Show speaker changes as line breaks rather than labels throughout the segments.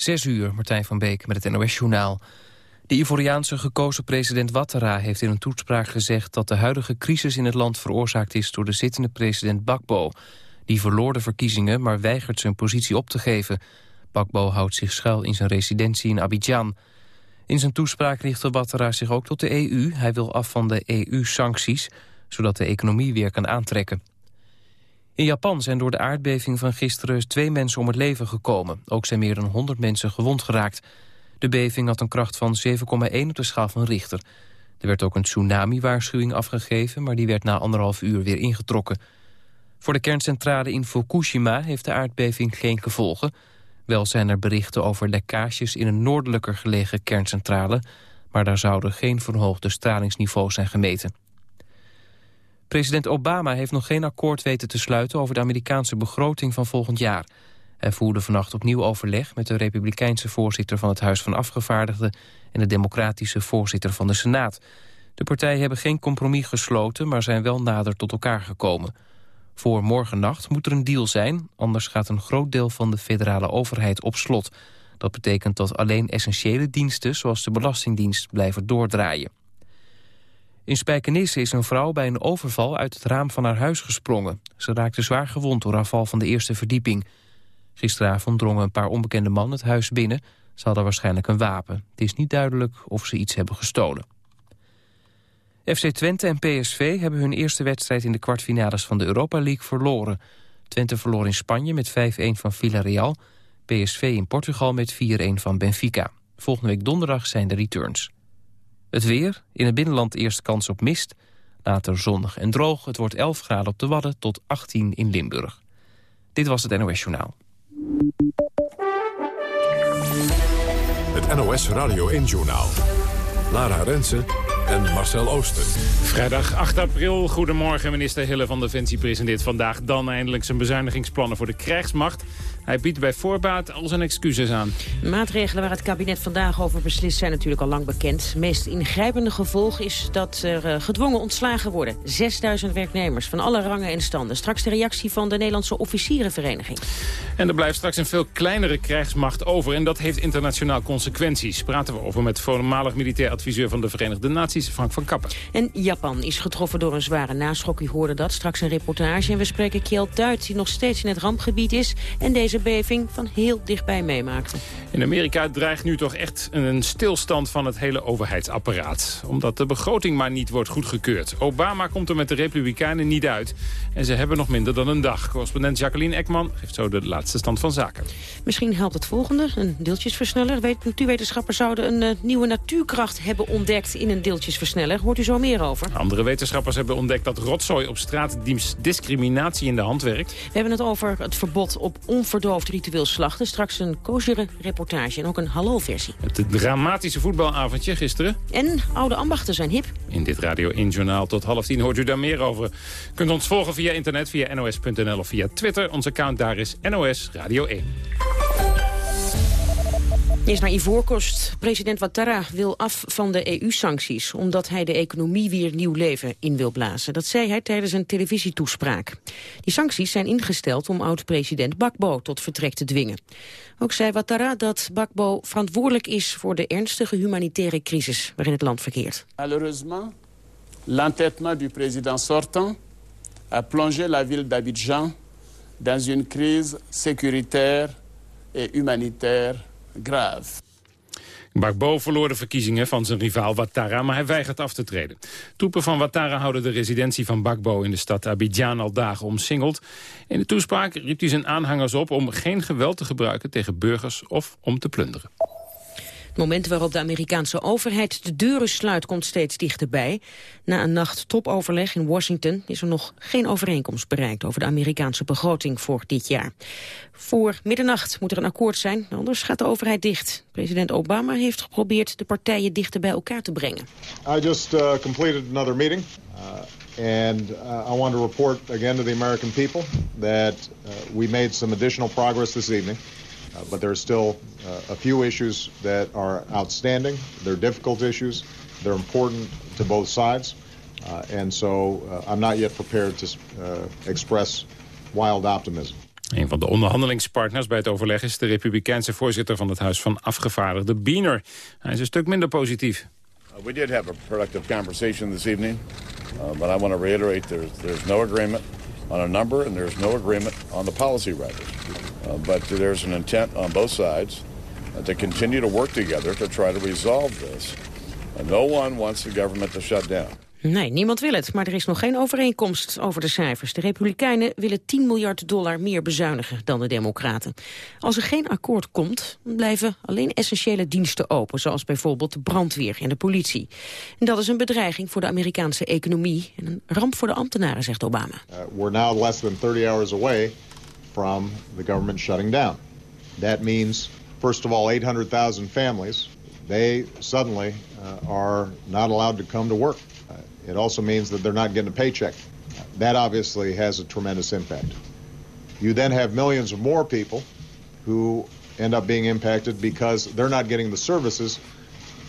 Zes uur, Martijn van Beek met het NOS-journaal. De Ivoriaanse gekozen president Ouattara heeft in een toespraak gezegd... dat de huidige crisis in het land veroorzaakt is door de zittende president Bakbo. Die verloor de verkiezingen, maar weigert zijn positie op te geven. Bakbo houdt zich schuil in zijn residentie in Abidjan. In zijn toespraak richtte Ouattara zich ook tot de EU. Hij wil af van de EU-sancties, zodat de economie weer kan aantrekken. In Japan zijn door de aardbeving van gisteren twee mensen om het leven gekomen. Ook zijn meer dan 100 mensen gewond geraakt. De beving had een kracht van 7,1 op de schaal van Richter. Er werd ook een tsunami-waarschuwing afgegeven... maar die werd na anderhalf uur weer ingetrokken. Voor de kerncentrale in Fukushima heeft de aardbeving geen gevolgen. Wel zijn er berichten over lekkages in een noordelijker gelegen kerncentrale... maar daar zouden geen verhoogde stralingsniveaus zijn gemeten. President Obama heeft nog geen akkoord weten te sluiten... over de Amerikaanse begroting van volgend jaar. Hij voerde vannacht opnieuw overleg met de republikeinse voorzitter... van het Huis van Afgevaardigden en de democratische voorzitter van de Senaat. De partijen hebben geen compromis gesloten... maar zijn wel nader tot elkaar gekomen. Voor morgennacht moet er een deal zijn... anders gaat een groot deel van de federale overheid op slot. Dat betekent dat alleen essentiële diensten... zoals de Belastingdienst blijven doordraaien. In Spijkenisse is een vrouw bij een overval uit het raam van haar huis gesprongen. Ze raakte zwaar gewond door haar val van de eerste verdieping. Gisteravond drongen een paar onbekende mannen het huis binnen. Ze hadden waarschijnlijk een wapen. Het is niet duidelijk of ze iets hebben gestolen. FC Twente en PSV hebben hun eerste wedstrijd in de kwartfinales van de Europa League verloren. Twente verloor in Spanje met 5-1 van Villarreal. PSV in Portugal met 4-1 van Benfica. Volgende week donderdag zijn de returns. Het weer, in het binnenland eerst kans op mist. Later zonnig en droog. Het wordt 11 graden op de Wadden tot 18 in Limburg. Dit was het NOS Journaal.
Het NOS Radio 1 Journaal. Lara Rensen en Marcel Ooster.
Vrijdag 8 april. Goedemorgen. Minister Hille van Defensie presenteert vandaag dan eindelijk zijn bezuinigingsplannen voor de krijgsmacht. Hij biedt bij voorbaat al zijn excuses aan.
Maatregelen waar het kabinet vandaag over beslist zijn natuurlijk al lang bekend. Het meest ingrijpende gevolg is dat er uh, gedwongen ontslagen worden. 6000 werknemers van alle rangen en standen. Straks de reactie van de Nederlandse officierenvereniging.
En er blijft straks een veel kleinere krijgsmacht over. En dat heeft internationaal consequenties. Praten we over met voormalig militair adviseur van de Verenigde Naties, Frank van Kappen.
En Japan is getroffen door een zware naschok. U hoorde dat straks een reportage. En we spreken Kjell Duit, die nog steeds in het rampgebied is. En deze beving van heel dichtbij meemaakte.
In Amerika dreigt nu toch echt een stilstand van het hele overheidsapparaat. Omdat de begroting maar niet wordt goedgekeurd. Obama komt er met de Republikeinen niet uit. En ze hebben nog minder dan een dag. Correspondent Jacqueline Ekman geeft zo de laatste stand van zaken.
Misschien helpt het volgende, een deeltjesversneller. Natuurwetenschappers zouden een uh, nieuwe natuurkracht hebben ontdekt in een deeltjesversneller. Hoort u zo meer over?
Andere wetenschappers hebben ontdekt dat rotzooi op straat discriminatie in de hand werkt.
We hebben het over het verbod op onverdoofd ritueel slachten. Straks een kozere reportage en ook een hallo-versie.
Het dramatische voetbalavondje gisteren.
En oude ambachten zijn hip.
In dit Radio 1 Journaal tot half tien hoort u daar meer over. Kunt ons volgen via internet, via nos.nl of via Twitter. Ons account daar is NOS Radio 1.
Eerst naar Ivoorkost. President Ouattara wil af van de EU-sancties... omdat hij de economie weer nieuw leven in wil blazen. Dat zei hij tijdens een televisietoespraak. Die sancties zijn ingesteld om oud-president Bakbo tot vertrek te dwingen. Ook zei Ouattara dat Bakbo verantwoordelijk is... voor de ernstige humanitaire crisis waarin het land verkeert.
Malheureusement, l'entêtement du président sortant... a plongé la ville d'Abidjan dans une crise sécuritaire et humanitaire grave.
Bakbo verloor de verkiezingen van zijn rivaal Ouattara, maar hij weigert af te treden. Troepen van Ouattara houden de residentie van Bakbo in de stad Abidjan al dagen omsingeld. In de toespraak riep hij zijn aanhangers op om geen geweld te gebruiken tegen burgers of om te plunderen.
Moment waarop de Amerikaanse overheid de deuren sluit komt steeds dichterbij. Na een nacht topoverleg in Washington is er nog geen overeenkomst bereikt over de Amerikaanse begroting voor dit jaar. Voor middernacht moet er een akkoord zijn, anders gaat de overheid dicht. President Obama heeft geprobeerd de partijen dichter bij elkaar te brengen.
I just uh, completed another meeting. Uh, and uh, I want to report again to the American people that we made some additional progress this evening. Uh, but there are still uh, a few issues that are outstanding. They're difficult issues. They're important to both sides. Uh, and so I'm not yet prepared to express wild optimism.
Een van de onderhandelingspartners bij het overleg is de republikeinse voorzitter van het Huis van Afgevaardigden, Biener. Hij is een stuk minder positief.
Uh, we did have a productive conversation this evening, uh, but I want to reiterate there's, there's no agreement on a number and there's no agreement on the policy writers. Uh, but there's an intent on both sides uh, to continue to work together to try to resolve this. No one wants the government to shut down.
Nee, niemand wil het, maar er is nog geen overeenkomst over de cijfers. De Republikeinen willen 10 miljard dollar meer bezuinigen dan de Democraten. Als er geen akkoord komt, blijven alleen essentiële diensten open... zoals bijvoorbeeld de brandweer en de politie. En dat is een bedreiging voor de Amerikaanse economie... en een ramp voor de ambtenaren, zegt Obama.
Uh, we're now less than 30 hours away from the government shutting down. That means, first of all, 800,000 families... they suddenly uh, are not allowed to come to work. It also means that they're not getting a paycheck. That obviously has a tremendous impact. You then have millions of more people who end up being impacted because they're not getting the services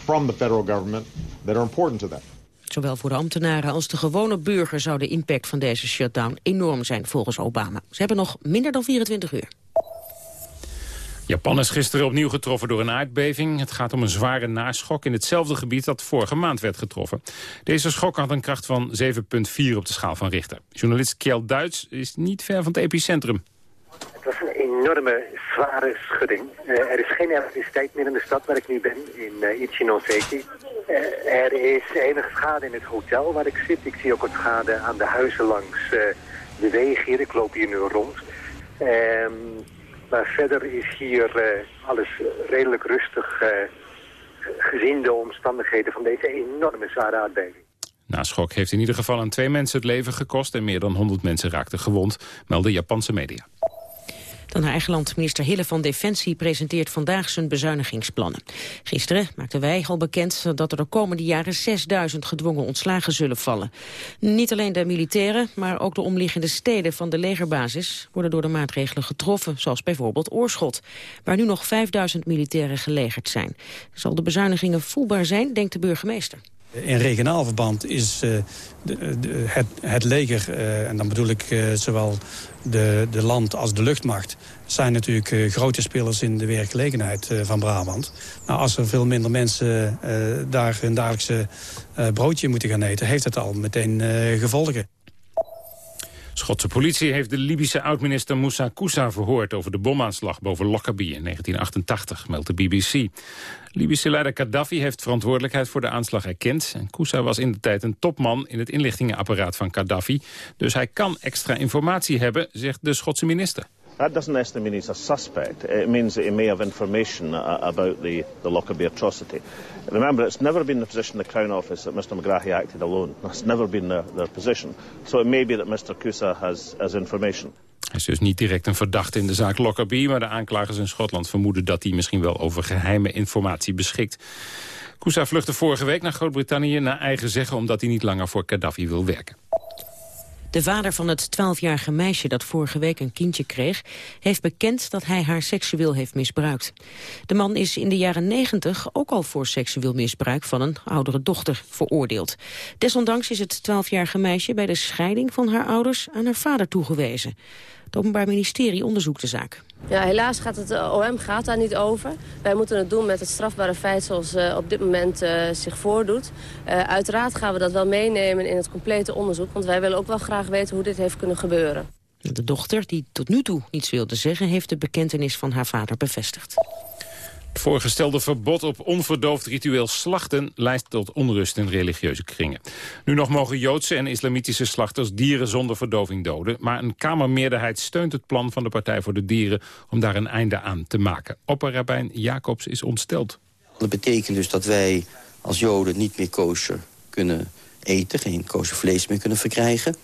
from the federal government that are important to them.
Zowel voor de ambtenaren als de gewone burger zou de impact van deze shutdown enorm zijn volgens Obama. Ze hebben nog minder dan 24 uur.
Japan is gisteren opnieuw getroffen door een aardbeving. Het gaat om een zware naschok in hetzelfde gebied dat vorige maand werd getroffen. Deze schok had een kracht van 7,4 op de schaal van Richter. Journalist Kjell Duits is niet ver van het epicentrum.
Het was een enorme, zware schudding. Uh, er is geen elektriciteit meer in de stad waar ik nu ben, in uh, Ichinoseki. Uh, er is enige schade in het hotel waar ik zit. Ik zie ook wat schade aan de huizen langs de wegen hier. Ik loop hier nu rond. Ehm, maar verder is hier alles redelijk rustig gezien de omstandigheden van deze enorme zware aardbeving.
Na schok heeft in ieder geval aan twee mensen het leven gekost... en meer dan 100 mensen raakten gewond, melden Japanse media.
Dan naar eigen land. Minister Hille van Defensie presenteert vandaag zijn bezuinigingsplannen. Gisteren maakten wij al bekend dat er de komende jaren 6000 gedwongen ontslagen zullen vallen. Niet alleen de militairen, maar ook de omliggende steden van de legerbasis worden door de maatregelen getroffen, zoals bijvoorbeeld Oorschot, waar nu nog 5000 militairen gelegerd zijn. Zal de bezuinigingen voelbaar zijn, denkt de burgemeester.
In regionaal verband is uh, de, het, het, leger, uh, en dan bedoel ik uh, zowel de, de land als de luchtmacht... zijn natuurlijk grote spelers in de werkgelegenheid van Brabant. Nou, als er veel minder mensen daar hun dagelijkse broodje moeten gaan eten... heeft dat al meteen gevolgen.
Schotse politie heeft de Libische oud-minister Moussa Koussa verhoord... over de bomaanslag boven Lockerbie in 1988, meldt de BBC. Libische leider Gaddafi heeft verantwoordelijkheid voor de aanslag erkend. En Koussa was in de tijd een topman in het inlichtingenapparaat van Gaddafi. Dus hij kan extra informatie hebben, zegt de Schotse minister.
That doesn't necessarily mean he's a suspect. It means that he may have information uh, about the, the Lockerbie atrocity. Remember, it's never been the position of the Crown Office that Mr McGrahy acted alone. That's never been their, their position. So it may be that Mr Kusa has, has information.
Hij is dus niet direct een verdachte in de zaak Lockerbie... maar de aanklagers in Schotland vermoeden dat hij misschien wel over geheime informatie beschikt. Kusa vluchtte vorige week naar Groot-Brittannië naar eigen zeggen... omdat hij niet langer voor Gaddafi wil werken.
De vader van het 12-jarige meisje dat vorige week een kindje kreeg... heeft bekend dat hij haar seksueel heeft misbruikt. De man is in de jaren 90 ook al voor seksueel misbruik... van een oudere dochter veroordeeld. Desondanks is het 12-jarige meisje bij de scheiding van haar ouders... aan haar vader toegewezen. Het Openbaar Ministerie onderzoekt de zaak.
Ja, helaas gaat het eh, OM gaat daar niet over. Wij moeten het doen met het strafbare feit zoals uh, op dit moment uh, zich voordoet. Uiteraard gaan we dat wel meenemen in het complete onderzoek... want wij willen ook wel graag weten hoe dit heeft kunnen gebeuren.
De dochter, die tot nu toe niets wilde zeggen... heeft de bekentenis van haar vader bevestigd.
Het voorgestelde verbod op onverdoofd ritueel slachten leidt tot onrust in religieuze kringen. Nu nog mogen Joodse en islamitische slachters dieren zonder verdoving doden. Maar een kamermeerderheid steunt het plan van de Partij voor de Dieren om daar een einde aan te maken. Opperrabijn Jacobs is ontsteld.
Dat betekent dus dat wij als Joden niet meer kosher kunnen eten, geen kosher vlees meer kunnen verkrijgen.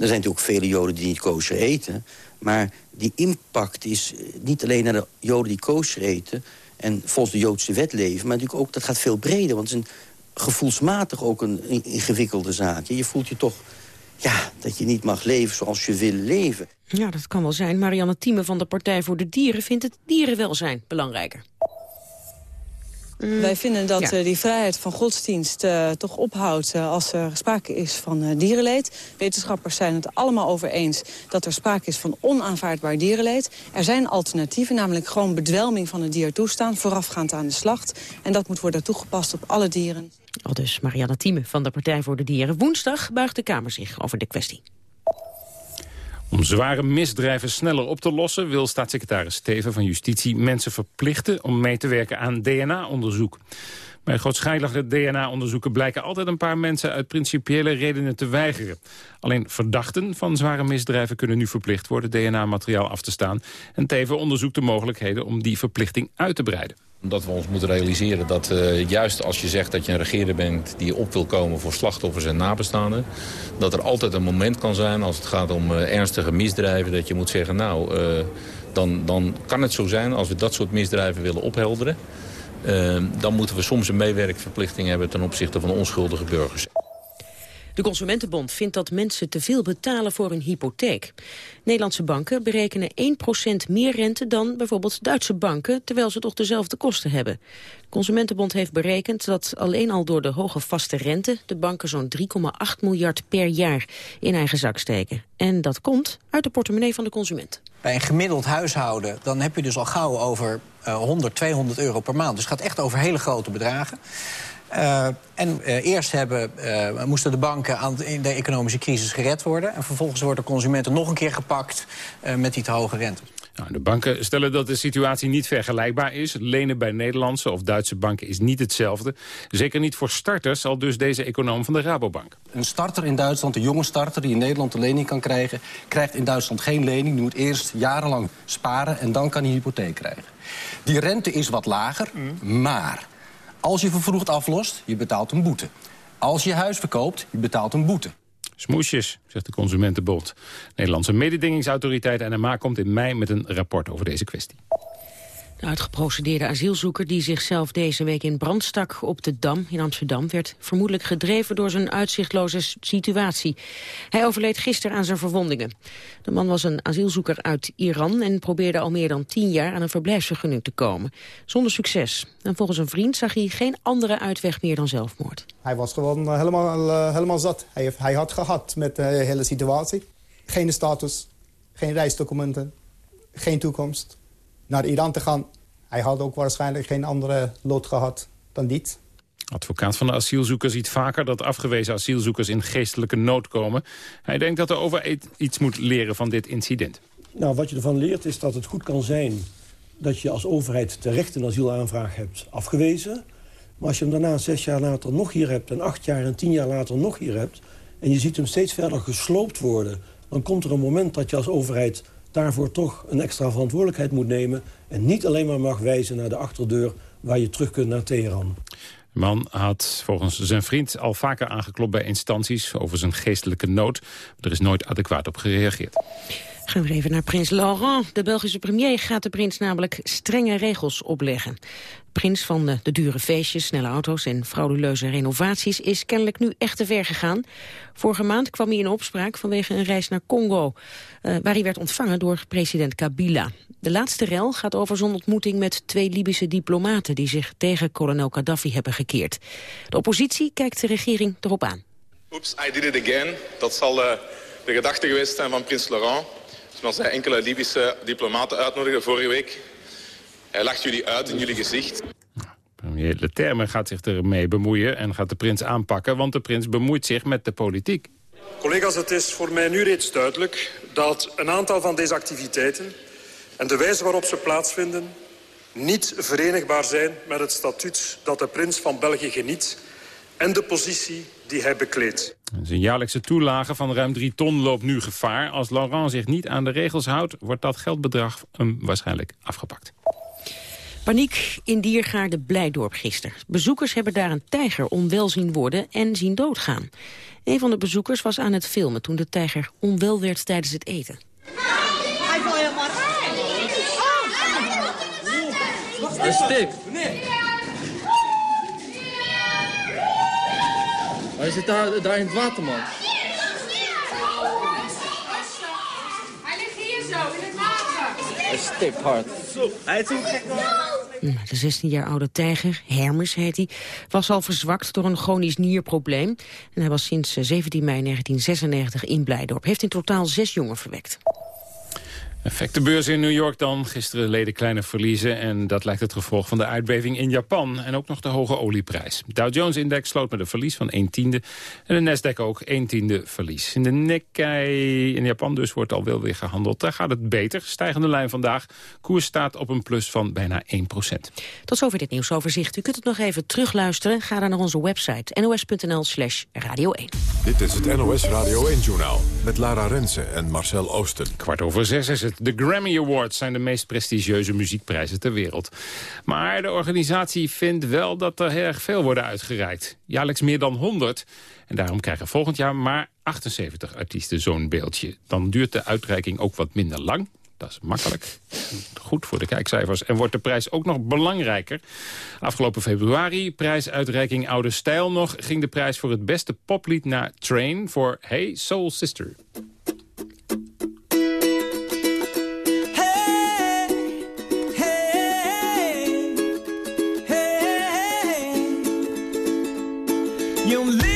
Er zijn natuurlijk vele Joden die niet kosher eten. Maar die impact is niet alleen naar de Joden die kosher eten... en volgens de Joodse wet leven, maar natuurlijk ook, dat gaat veel breder. Want het is een, gevoelsmatig ook een ingewikkelde zaak. Je voelt je toch ja, dat je niet mag leven zoals je wil leven.
Ja, dat kan wel zijn. Marianne Thieme van de Partij voor de Dieren vindt het dierenwelzijn belangrijker.
Mm. Wij vinden dat die vrijheid van godsdienst toch ophoudt als er sprake is van dierenleed. Wetenschappers zijn het allemaal over eens dat er sprake is van onaanvaardbaar dierenleed. Er zijn alternatieven, namelijk gewoon bedwelming van het dier toestaan... voorafgaand aan de slacht. En dat moet worden toegepast op alle dieren.
Al dus Marianne Thieme van de Partij voor de Dieren. Woensdag buigt de Kamer zich over de kwestie.
Om zware misdrijven sneller op te lossen... wil staatssecretaris Steven van Justitie mensen verplichten... om mee te werken aan DNA-onderzoek. Bij grootschalige DNA-onderzoeken blijken altijd een paar mensen... uit principiële redenen te weigeren. Alleen verdachten van zware misdrijven kunnen nu verplicht worden... DNA-materiaal af te staan. En Teven onderzoekt de mogelijkheden om die verplichting uit te breiden
omdat we ons moeten realiseren dat uh, juist als je zegt dat je een regeerder bent... die op wil komen voor slachtoffers en nabestaanden... dat er altijd een moment kan zijn als het gaat om uh, ernstige misdrijven... dat je moet zeggen, nou, uh, dan, dan kan het zo zijn als we dat soort misdrijven willen ophelderen... dan moeten we soms een meewerkverplichting hebben ten opzichte van onschuldige burgers.
De Consumentenbond vindt dat mensen te veel betalen voor een hypotheek. Nederlandse banken berekenen 1% meer rente dan bijvoorbeeld Duitse banken, terwijl ze toch dezelfde kosten hebben. De Consumentenbond heeft berekend dat alleen al door de hoge vaste rente de banken zo'n 3,8 miljard per jaar in eigen zak steken. En dat komt uit de portemonnee van de consument.
Bij een gemiddeld huishouden dan heb je dus al gauw over uh, 100, 200 euro per maand. Dus het gaat echt over hele grote bedragen. Uh, en uh, eerst hebben, uh, moesten de banken aan, in de economische crisis gered worden. En vervolgens worden consumenten nog een keer gepakt met die te hoge rente.
Nou, de banken stellen dat de situatie niet vergelijkbaar is. Lenen bij Nederlandse of Duitse banken is niet hetzelfde. Zeker niet voor starters, al dus deze econoom van de Rabobank.
Een starter in Duitsland, een jonge starter die in Nederland een lening kan krijgen... krijgt in Duitsland geen lening. Die moet eerst jarenlang sparen en dan kan hij een hypotheek krijgen. Die rente is wat lager, mm. maar als je vervroegd aflost, je betaalt een boete. Als je huis verkoopt, je betaalt een boete.
Smoesjes, zegt de Consumentenbond. Nederlandse mededingingsautoriteit NMA komt in mei met een rapport over deze kwestie.
De uitgeprocedeerde asielzoeker die zichzelf deze week in brand stak op de Dam in Amsterdam werd vermoedelijk gedreven door zijn uitzichtloze situatie. Hij overleed gisteren aan zijn verwondingen. De man was een asielzoeker uit Iran en probeerde al meer dan tien jaar aan een verblijfsvergunning te komen. Zonder succes. En volgens een vriend zag hij geen andere uitweg meer dan zelfmoord.
Hij was gewoon eh, helemaal, uh, helemaal zat. Hij, heeft, hij had gehad met de hele situatie. Geen status, geen reisdocumenten, geen toekomst naar Iran te gaan. Hij had ook waarschijnlijk geen andere lot gehad dan dit.
Advocaat van de asielzoeker ziet vaker dat afgewezen asielzoekers in geestelijke nood komen. Hij denkt dat de overheid iets moet leren van dit incident.
Nou, wat je ervan leert is dat het goed kan zijn dat je als overheid terecht een asielaanvraag hebt afgewezen. Maar als je hem daarna zes jaar later nog hier hebt... en acht jaar en tien jaar later nog hier hebt... en je ziet hem steeds verder gesloopt worden... dan komt er een moment dat je als overheid daarvoor toch een extra verantwoordelijkheid moet nemen... en niet alleen maar mag wijzen naar de achterdeur waar je terug kunt naar Teheran.
De man had volgens zijn vriend al vaker aangeklopt bij instanties over zijn geestelijke nood. Er is nooit adequaat op gereageerd.
Gaan we even naar prins Laurent. De Belgische premier gaat de prins namelijk strenge regels opleggen. Prins van de, dure feestjes, snelle auto's en frauduleuze renovaties... is kennelijk nu echt te ver gegaan. Vorige maand kwam hij in opspraak vanwege een reis naar Congo... Uh, waar hij werd ontvangen door president Kabila. De laatste rel gaat over zijn ontmoeting met twee Libische diplomaten... die zich tegen kolonel Gaddafi hebben gekeerd. De oppositie kijkt de regering erop aan.
Oeps, I did it again. Dat zal uh, de gedachte geweest zijn van prins Laurent zoals hij enkele Libische diplomaten uitnodigde vorige week. Hij lacht jullie uit in jullie gezicht.
Premier Leterme gaat zich ermee bemoeien en gaat de prins aanpakken... want de prins bemoeit zich met de politiek.
Collega's, het is voor mij nu reeds duidelijk dat een aantal van deze activiteiten... en de wijze waarop ze plaatsvinden niet verenigbaar zijn met het statuut dat de prins van België geniet... en de positie die hij bekleedt.
Zijn jaarlijkse toelage van ruim 3 ton loopt nu gevaar. Als Laurent zich niet aan de regels houdt, wordt dat geldbedrag hem waarschijnlijk afgepakt.
Paniek in Diergaarde Blijdorp gisteren. Bezoekers hebben daar een tijger onwel zien worden en zien doodgaan. Een van de bezoekers was aan het filmen toen de tijger onwel werd tijdens het eten. Hij helemaal
Een. Nee. Hij zit daar, daar in het water, man. Hij ligt hier zo, in het water.
Nou, De 16 jaar oude tijger, Hermes heet hij, was al verzwakt door een chronisch nierprobleem. En hij was sinds eh, 17 mei 1996 in Blijdorp. Heeft in totaal zes jongen verwekt.
Effectenbeurs in New York dan. Gisteren leden kleine verliezen en dat lijkt het gevolg van de uitbeving in Japan. En ook nog de hoge olieprijs. Dow Jones-index sloot met een verlies van 1 tiende. En de Nasdaq ook 1 tiende verlies. In de Nikkei in Japan dus wordt al wel weer gehandeld. Daar gaat het beter. Stijgende lijn vandaag. Koers staat op een plus van bijna 1 procent.
Tot zover dit nieuwsoverzicht. U kunt het nog even terugluisteren. Ga dan naar onze website nos.nl slash radio 1.
Dit is het NOS Radio 1-journaal met Lara Rensen en Marcel Oosten.
Kwart over zes is het. De Grammy Awards zijn de meest prestigieuze muziekprijzen ter wereld. Maar de organisatie vindt wel dat er heel erg veel worden uitgereikt. Jaarlijks meer dan 100. En daarom krijgen volgend jaar maar 78 artiesten zo'n beeldje. Dan duurt de uitreiking ook wat minder lang. Dat is makkelijk. Goed voor de kijkcijfers. En wordt de prijs ook nog belangrijker. Afgelopen februari, prijsuitreiking Oude Stijl nog... ging de prijs voor het beste poplied naar Train voor Hey Soul Sister.
You live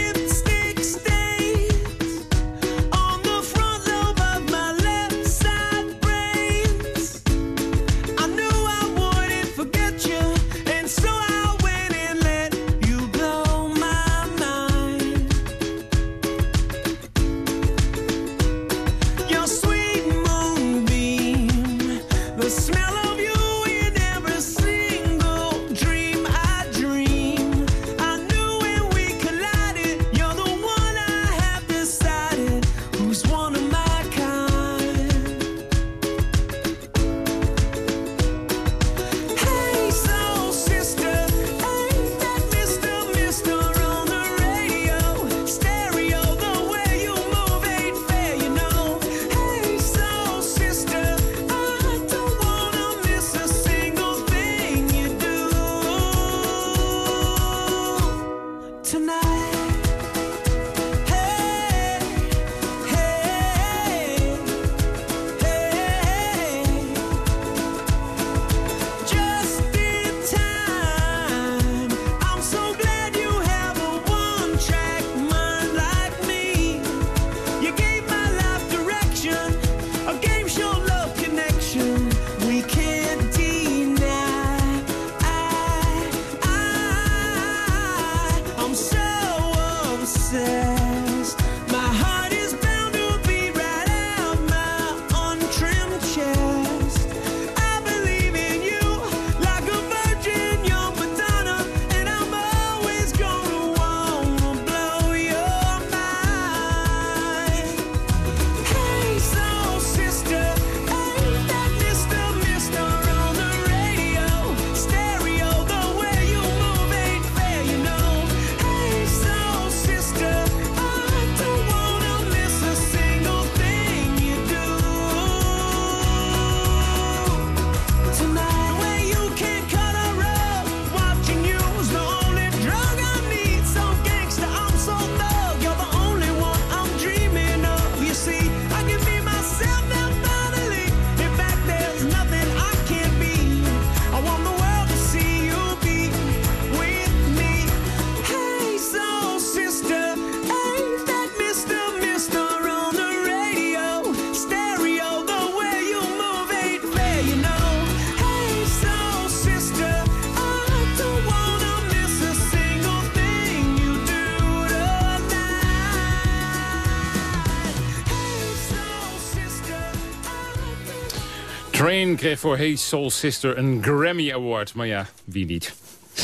Train kreeg voor Hey Soul Sister een Grammy Award. Maar ja, wie niet?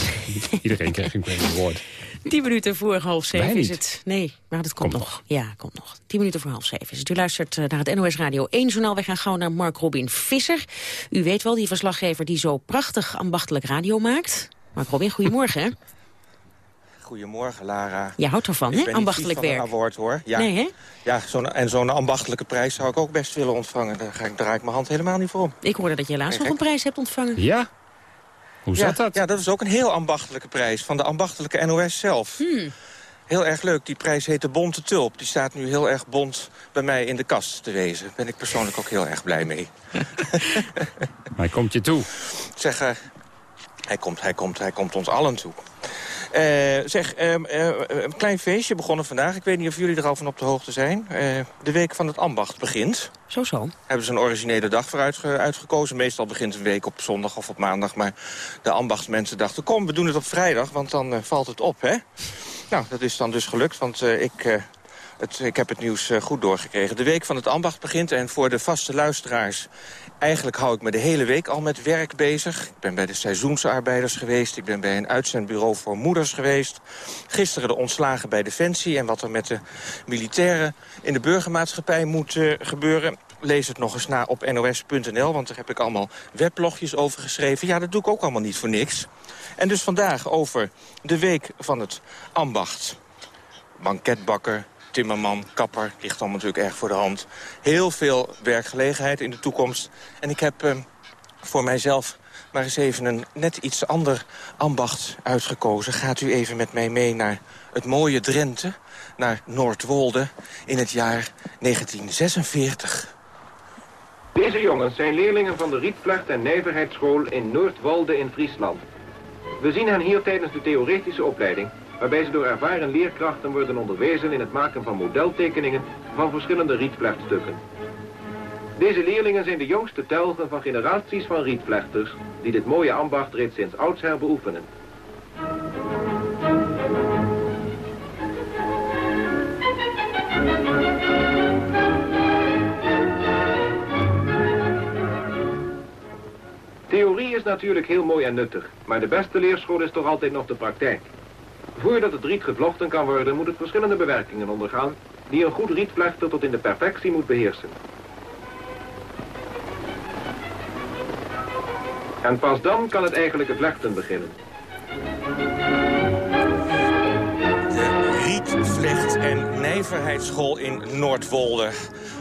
Iedereen kreeg een Grammy Award.
Tien minuten voor half zeven is het. Nee, maar dat komt, nog. Ja, komt nog. Tien minuten voor half zeven is het. U luistert eh, naar het NOS Radio 1 journaal. Wij gaan gauw naar Mark Robin Visser. U weet wel, die verslaggever die zo prachtig ambachtelijk radio maakt. Mark Robin, goedemorgen.
Goedemorgen, Lara.
Je houdt ervan, hè? Ambachtelijk
van
werk.
een award, hoor. Ja.
Nee, hè?
Ja, zo'n, en zo'n ambachtelijke prijs zou ik ook best willen ontvangen. Daar ga ik, draai ik mijn hand helemaal niet voor om.
Ik hoorde dat je helaas nog een prijs hebt ontvangen.
Ja? Hoe
ja,
zat dat?
Ja, dat is ook een heel ambachtelijke prijs van de ambachtelijke NOS zelf.
Hmm.
Heel erg leuk. Die prijs heet de Bonte Tulp. Die staat nu heel erg bont bij mij in de kast te wezen. Daar ben ik persoonlijk ook heel erg blij mee.
Hij komt je toe.
Zeg, eh,
Hij komt, hij komt, hij komt ons allen toe. Eh, zeg, ehm, eh, een klein feestje begonnen vandaag. Ik weet niet of jullie er al van op de hoogte zijn. Eh, de week van het ambacht begint.
Zo zo.
Hebben ze een originele dag voor uitge- uitgekozen. Meestal begint een week op zondag of op maandag. Maar de ambachtsmensen dachten, kom, we doen het op vrijdag, want dan eh, valt het op, hè? Nou, dat is dan dus gelukt, want eh, ik... eh, ik heb het nieuws eh, goed doorgekregen. De week van het ambacht begint en voor de vaste luisteraars... eigenlijk hou ik me de hele week al met werk bezig. Ik ben bij de seizoensarbeiders geweest. Ik ben bij een uitzendbureau voor moeders geweest. Gisteren de ontslagen bij Defensie... en wat er met de militairen in de burgermaatschappij moet eh, gebeuren... Lees het nog eens na op nos.nl, want daar heb ik allemaal weblogjes over geschreven. Ja, dat doe ik ook allemaal niet voor niks. En dus vandaag over de week van het ambacht. Banketbakker, timmerman, kapper, ligt allemaal natuurlijk erg voor de hand. Heel veel werkgelegenheid in de toekomst. En ik heb eh, voor mijzelf maar eens even een net iets ander ambacht uitgekozen. Gaat u even met mij mee naar het mooie Drenthe, naar Noordwolde in het jaar 1946.
Deze jongens zijn leerlingen van de Rietvlecht en Nijverheidsschool in Noordwolde in Friesland. We zien hen hier tijdens de theoretische opleiding, waarbij ze door ervaren leerkrachten worden onderwezen in het maken van modeltekeningen van verschillende rietvlechtstukken. Deze leerlingen zijn de jongste telgen van generaties van rietvlechters die dit mooie ambacht reeds sinds oudsher beoefenen. Theorie is natuurlijk heel mooi en nuttig, maar de beste leerschool is toch altijd nog de praktijk. Voordat het riet gevlochten kan worden, moet het verschillende bewerkingen ondergaan die een goed rietvlechter tot in de perfectie moet beheersen. En pas dan kan het eigenlijk het vlechten beginnen.
Rietvlecht en Nijverheidsschool in Noordwolde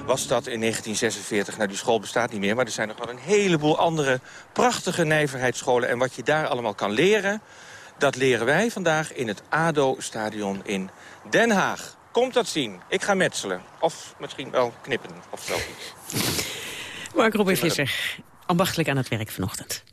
was dat in 1946. Nou, die school bestaat niet meer, maar er zijn nog wel een heleboel andere prachtige nijverheidsscholen. En wat je daar allemaal kan leren, dat leren wij vandaag in het ADO-stadion in Den Haag. Komt dat zien. Ik ga metselen. Of misschien wel knippen of zoiets.
Mark Robin Visser, ambachtelijk aan het werk vanochtend.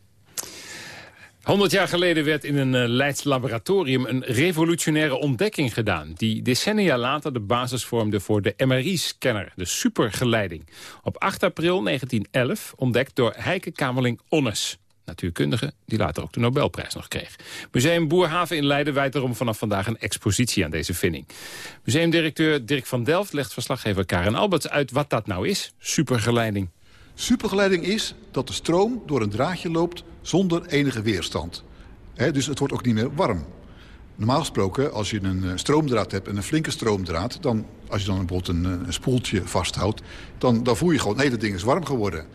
100 jaar geleden werd in een uh, Leids laboratorium een revolutionaire ontdekking gedaan... die decennia later de basis vormde voor de MRI-scanner, de supergeleiding. Op 8 april 1911 ontdekt door Heike Kamerling Onnes natuurkundige, die later ook de Nobelprijs nog kreeg. Museum Boerhaven in Leiden wijdt daarom vanaf vandaag een expositie aan deze vinding. Museumdirecteur Dirk van Delft legt verslaggever Karen Alberts uit wat dat nou is, supergeleiding.
Supergeleiding is dat de stroom door een draadje loopt zonder enige weerstand. Dus het wordt ook niet meer warm. Normaal gesproken, als je een uh, stroomdraad hebt en een flinke stroomdraad... dan, als je dan bijvoorbeeld een, een spoeltje vasthoudt... Dan, dan voel je gewoon, nee, dat ding is warm geworden.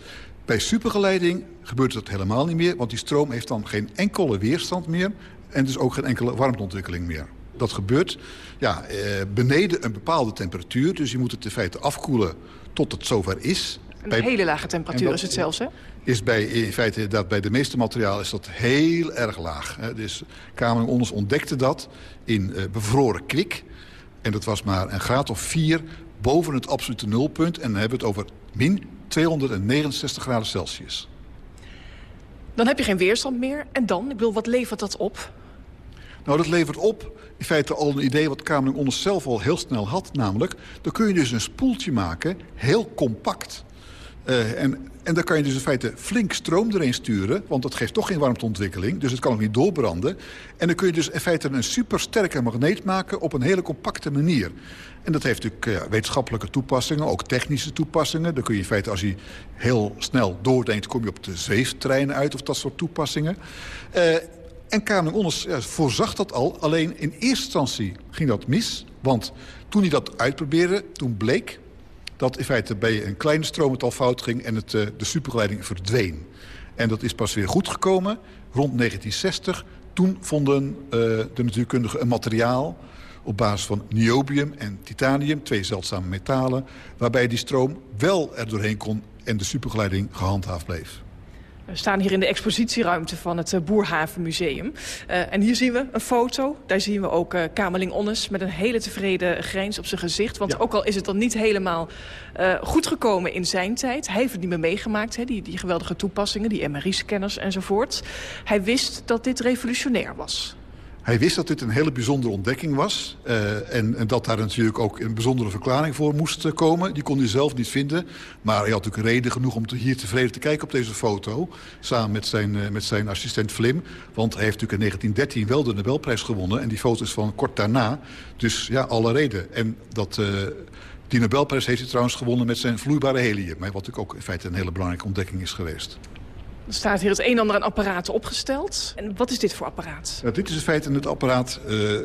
Bij supergeleiding gebeurt dat helemaal niet meer... want die stroom heeft dan geen enkele weerstand meer... en dus ook geen enkele warmteontwikkeling meer. Dat gebeurt ja, eh, beneden een bepaalde temperatuur. Dus je moet het in feite afkoelen tot het zover is.
Een bij, hele lage temperatuur is het zelfs, hè?
Is bij, in feite dat bij de meeste materialen is dat heel erg laag. Hè. Dus Kamerling Onders ontdekte dat in uh, bevroren kwik. En dat was maar een graad of vier boven het absolute nulpunt. En dan hebben we het over min 269 graden Celsius.
Dan heb je geen weerstand meer. En dan? Ik bedoel, wat levert dat op?
Nou, dat levert op in feite al een idee wat Kamerling Onders zelf al heel snel had. Namelijk, dan kun je dus een spoeltje maken, heel compact. Uh, en, en dan kan je dus in feite flink stroom erin sturen... want dat geeft toch geen warmteontwikkeling, dus het kan ook niet doorbranden. En dan kun je dus in feite een supersterke magneet maken op een hele compacte manier. En dat heeft natuurlijk wetenschappelijke toepassingen, ook technische toepassingen. Dan kun je in feite, als je heel snel doordenkt... kom je op de zweeftreinen uit of dat soort toepassingen. Uh, en Kamerling Onders voorzag dat al, alleen in eerste instantie ging dat mis. Want toen hij dat uitprobeerde, toen bleek dat in feite bij een kleine stroom het al fout ging... en het, uh, de supergeleiding verdween. En dat is pas weer goed gekomen rond 1960. Toen vonden uh, de natuurkundigen een materiaal op basis van niobium en titanium... twee zeldzame metalen, waarbij die stroom wel er doorheen kon... en de supergeleiding gehandhaafd bleef.
We staan hier in de expositieruimte van het uh, Boerhavenmuseum. Uh, en hier zien we een foto. Daar zien we ook uh, Kamerling Onnes met een hele tevreden grijns op zijn gezicht. Want ja. ook al is het dan niet helemaal goed gekomen in zijn tijd. Hij heeft het niet meer meegemaakt, hè, die, die geweldige toepassingen, die MRI-scanners enzovoort. Hij wist dat dit revolutionair was.
Hij wist dat dit een hele bijzondere ontdekking was. Uh, en, en, dat daar natuurlijk ook een bijzondere verklaring voor moest komen. Die kon hij zelf niet vinden. Maar hij had natuurlijk reden genoeg om hier tevreden te kijken op deze foto. Samen met zijn, uh, met zijn assistent Flim. Want hij heeft natuurlijk in 1913 wel de Nobelprijs gewonnen. En die foto is van kort daarna. Dus ja, alle reden. En dat... Die Nobelprijs heeft hij trouwens gewonnen met zijn vloeibare helium. Wat natuurlijk ook in feite een hele belangrijke ontdekking is geweest.
Er staat hier het een en ander aan apparaten opgesteld. En wat is dit voor apparaat?
Nou, dit is in feite het apparaat uh,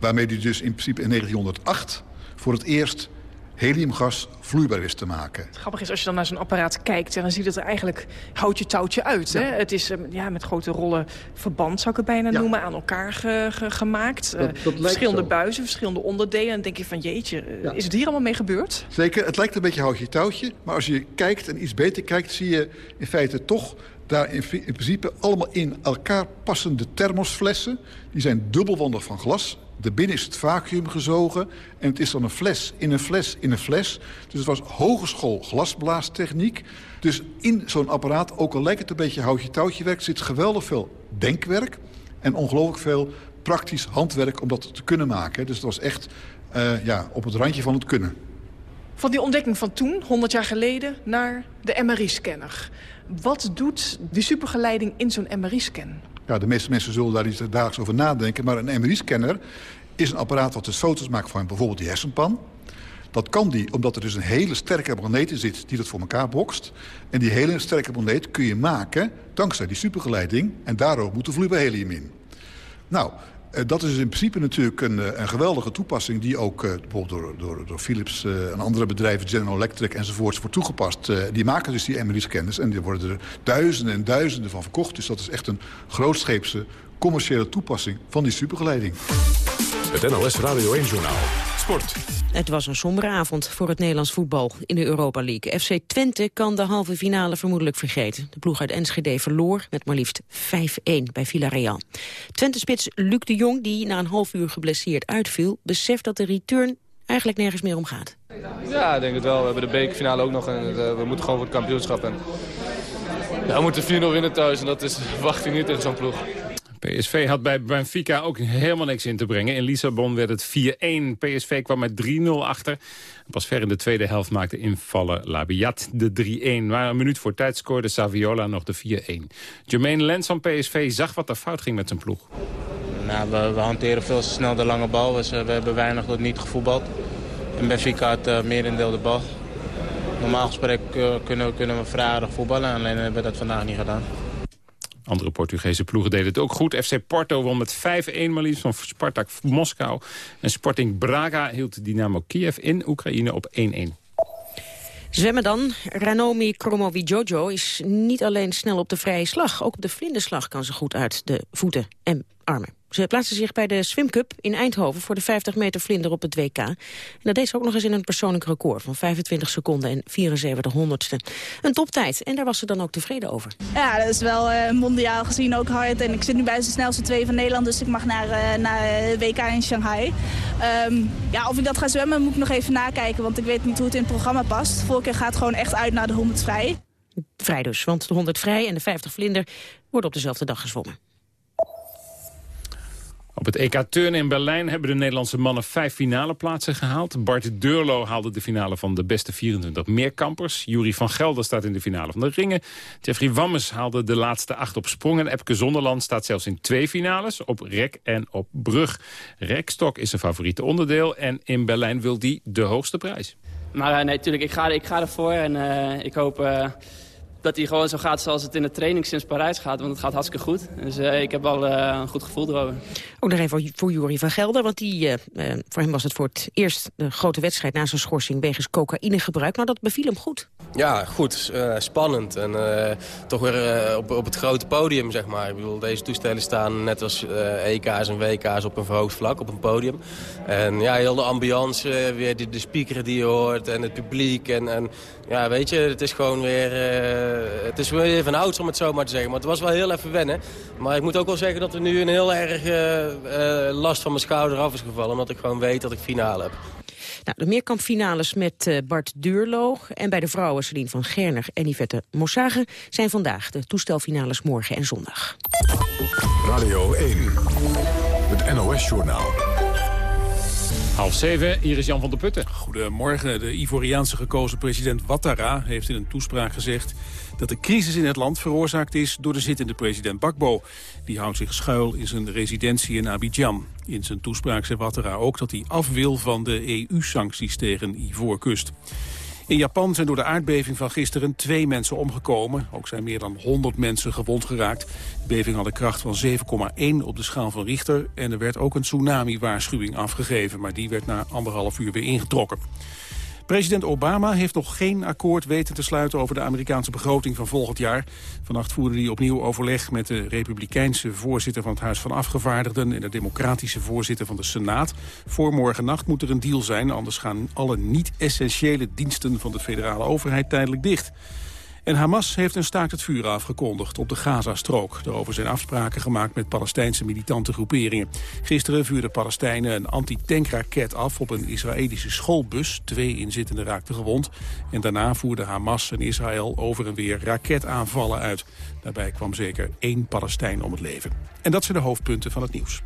waarmee hij dus in principe in 1908... voor het eerst heliumgas vloeibaar is te maken.
Het grappig is, als je dan naar zo'n apparaat kijkt... dan ziet het er eigenlijk houtje touwtje uit. Ja. Hè? Het is ja, met grote rollen verband, zou ik het bijna ja. noemen... aan elkaar ge ge gemaakt. Dat, dat uh, verschillende buizen, verschillende onderdelen. En dan denk je van, jeetje, ja. is het hier allemaal mee gebeurd?
Zeker, het lijkt een beetje houtje touwtje. Maar als je kijkt en iets beter kijkt... zie je in feite toch daar in, in, principe allemaal in elkaar passende thermosflessen. Die zijn dubbelwandig van glas. Daarbinnen is het vacuüm gezogen. En het is dan een fles in een fles in een fles. Dus het was hogeschool glasblaastechniek. Dus in zo'n apparaat, ook al lijkt het een beetje houtje touwtje werk... zit geweldig veel denkwerk en ongelooflijk veel praktisch handwerk om dat te kunnen maken. Dus het was echt uh, ja, op het randje van het kunnen.
Van die ontdekking van toen, 100 jaar geleden, naar de MRI-scanner. Wat doet die supergeleiding in zo'n MRI-scan?
Ja, de meeste mensen zullen daar niet dagelijks over nadenken. Maar een MRI-scanner is een apparaat wat dus foto's maakt van bijvoorbeeld die hersenpan. Dat kan die omdat er dus een hele sterke magneet in zit die dat voor elkaar bokst. En die hele sterke magneet kun je maken dankzij die supergeleiding. En daardoor moet er vloeibaar helium in. Nou, dat is in principe natuurlijk een, een geweldige toepassing... die ook uh, bijvoorbeeld door, door, door Philips en andere bedrijven... General Electric enzovoorts wordt toegepast. Die maken dus die MRI-scanners en er worden er duizenden en duizenden van verkocht. Dus dat is echt een grootscheepse commerciële toepassing van die supergeleiding.
Het NLS Radio 1-journaal. Sport.
Het was een sombere avond voor het Nederlands voetbal in de Europa League. FC Twente kan de halve finale vermoedelijk vergeten. De ploeg uit Enschede verloor met maar liefst 5-1 bij Villarreal. Twente-spits Luc de Jong, die na een half uur geblesseerd uitviel... beseft dat de return eigenlijk nergens meer om gaat.
Ja, ik denk het wel. We hebben de bekerfinale ook nog en uh, we moeten gewoon voor het kampioenschap. En... Ja, we moeten 4-0 winnen thuis en dat is verwachting niet tegen zo'n ploeg.
PSV had bij Benfica ook helemaal niks in te brengen. In Lissabon werd het 4-1. PSV kwam met 3-0 achter. Pas ver in de tweede helft maakte invallen Labiat de 3-1. Maar een minuut voor tijd scoorde Saviola nog de 4-1. Jermaine Lens van PSV zag wat er fout ging met zijn ploeg.
Nou, we, hanteren veel te snel de lange bal. Dus, uh, we hebben weinig tot niet gevoetbald. En Benfica had uh, meer in deel de bal. Normaal gesproken kunnen, kunnen we vrij aardig voetballen. Alleen hebben we dat vandaag niet gedaan.
Andere Portugese ploegen deden het ook goed. FC Porto won met 5-1 maar liefst van Spartak Moskou. En Sporting Braga hield Dynamo Kiev in Oekraïne op 1-1.
Zwemmen dan. Ranomi Kromowidjojo is niet alleen snel op de vrije slag. Ook op de vlinderslag kan ze goed uit de voeten en armen. Ze plaatste zich bij de Swim Cup in Eindhoven voor de 50 meter vlinder op het WK. En dat deed ze ook nog eens in een persoonlijk record van 25 seconden en 74 honderdste. Een toptijd en daar was ze dan ook tevreden over.
Ja, dat is wel uh, mondiaal gezien ook hard. En ik zit nu bij de snelste twee van Nederland, dus ik mag naar, uh, naar WK in Shanghai. Um, ja, of ik dat ga zwemmen moet ik nog even nakijken, want ik weet niet hoe het in het programma past. Volgende keer gaat gewoon echt uit naar de 100 vrij.
Vrij dus, want de 100 vrij en de 50 vlinder worden op dezelfde dag gezwommen.
Op het EK Turnen in Berlijn hebben de Nederlandse mannen vijf finale plaatsen gehaald. Bart Deurlo haalde de finale van de beste 24 meerkampers. Jury van Gelder staat in de finale van de ringen. Jeffrey Wammes haalde de laatste acht op sprong. En Epke Zonderland staat zelfs in twee finales, op rek en op brug. Rekstok is een favoriete onderdeel en in Berlijn wil die de hoogste prijs.
Maar uh, nee, natuurlijk, ik ga, ik ga ervoor en uh, ik hoop... Uh dat hij gewoon zo gaat zoals het in de training sinds Parijs gaat. Want het gaat hartstikke goed. Dus uh, ik heb wel uh, een goed gevoel erover.
Ook nog even voor, voor Jurie van Gelder. Want die, uh, voor hem was het voor het eerst de grote wedstrijd na zijn schorsing... wegens cocaïnegebruik. Nou, dat beviel hem goed.
Ja, goed. spannend. En toch weer op, op het grote podium, zeg maar. Ik bedoel, deze toestellen staan net als EK's en WK's op een verhoogd vlak, op een podium. En ja, heel de ambiance, weer de, de speaker die je hoort en het publiek. En, en ja, weet je, het is gewoon weer het is wel even ouds om het zo maar te zeggen. Maar het was wel heel even wennen. Maar ik moet ook wel zeggen dat er nu een heel erg eh, eh, last van mijn schouder af is gevallen. Omdat ik gewoon weet dat ik finale heb.
Nou, de meerkampfinales met eh, Bart Duurlo en bij de vrouwen Celine van Gerner en Yvette Mossage zijn vandaag. De toestelfinales morgen en zondag.
Radio 1, het NOS-journaal.
Half zeven, hier is Jan van der Putten.
Goedemorgen. De Ivoriaanse gekozen president Ouattara heeft in een toespraak gezegd dat de crisis in het land veroorzaakt is door de zittende president Bakbo. Die houdt zich schuil in zijn residentie in Abidjan. In zijn toespraak zei Ouattara ook dat hij af wil van de EU-sancties tegen Ivoorkust. In Japan zijn door de aardbeving van gisteren twee mensen omgekomen. Ook zijn meer dan 100 mensen gewond geraakt. De beving had een kracht van 7,1 op de schaal van Richter. En er werd ook een tsunami-waarschuwing afgegeven. Maar die werd na anderhalf uur weer ingetrokken. President Obama heeft nog geen akkoord weten te sluiten over de Amerikaanse begroting van volgend jaar. Vannacht voerde hij opnieuw overleg met de republikeinse voorzitter van het Huis van Afgevaardigden en de democratische voorzitter van de Senaat. Voor morgennacht moet er een deal zijn, anders gaan alle niet-essentiële diensten van de federale overheid tijdelijk dicht. En Hamas heeft een staakt het vuur afgekondigd op de Gazastrook. Daarover zijn afspraken gemaakt met Palestijnse militante groeperingen. Gisteren vuurden Palestijnen een antitankraket af op een Israëlische schoolbus. Twee inzittenden raakten gewond. En daarna voerden Hamas en Israël over en weer raketaanvallen uit. Daarbij kwam zeker één Palestijn om het leven. En dat zijn de hoofdpunten van het nieuws.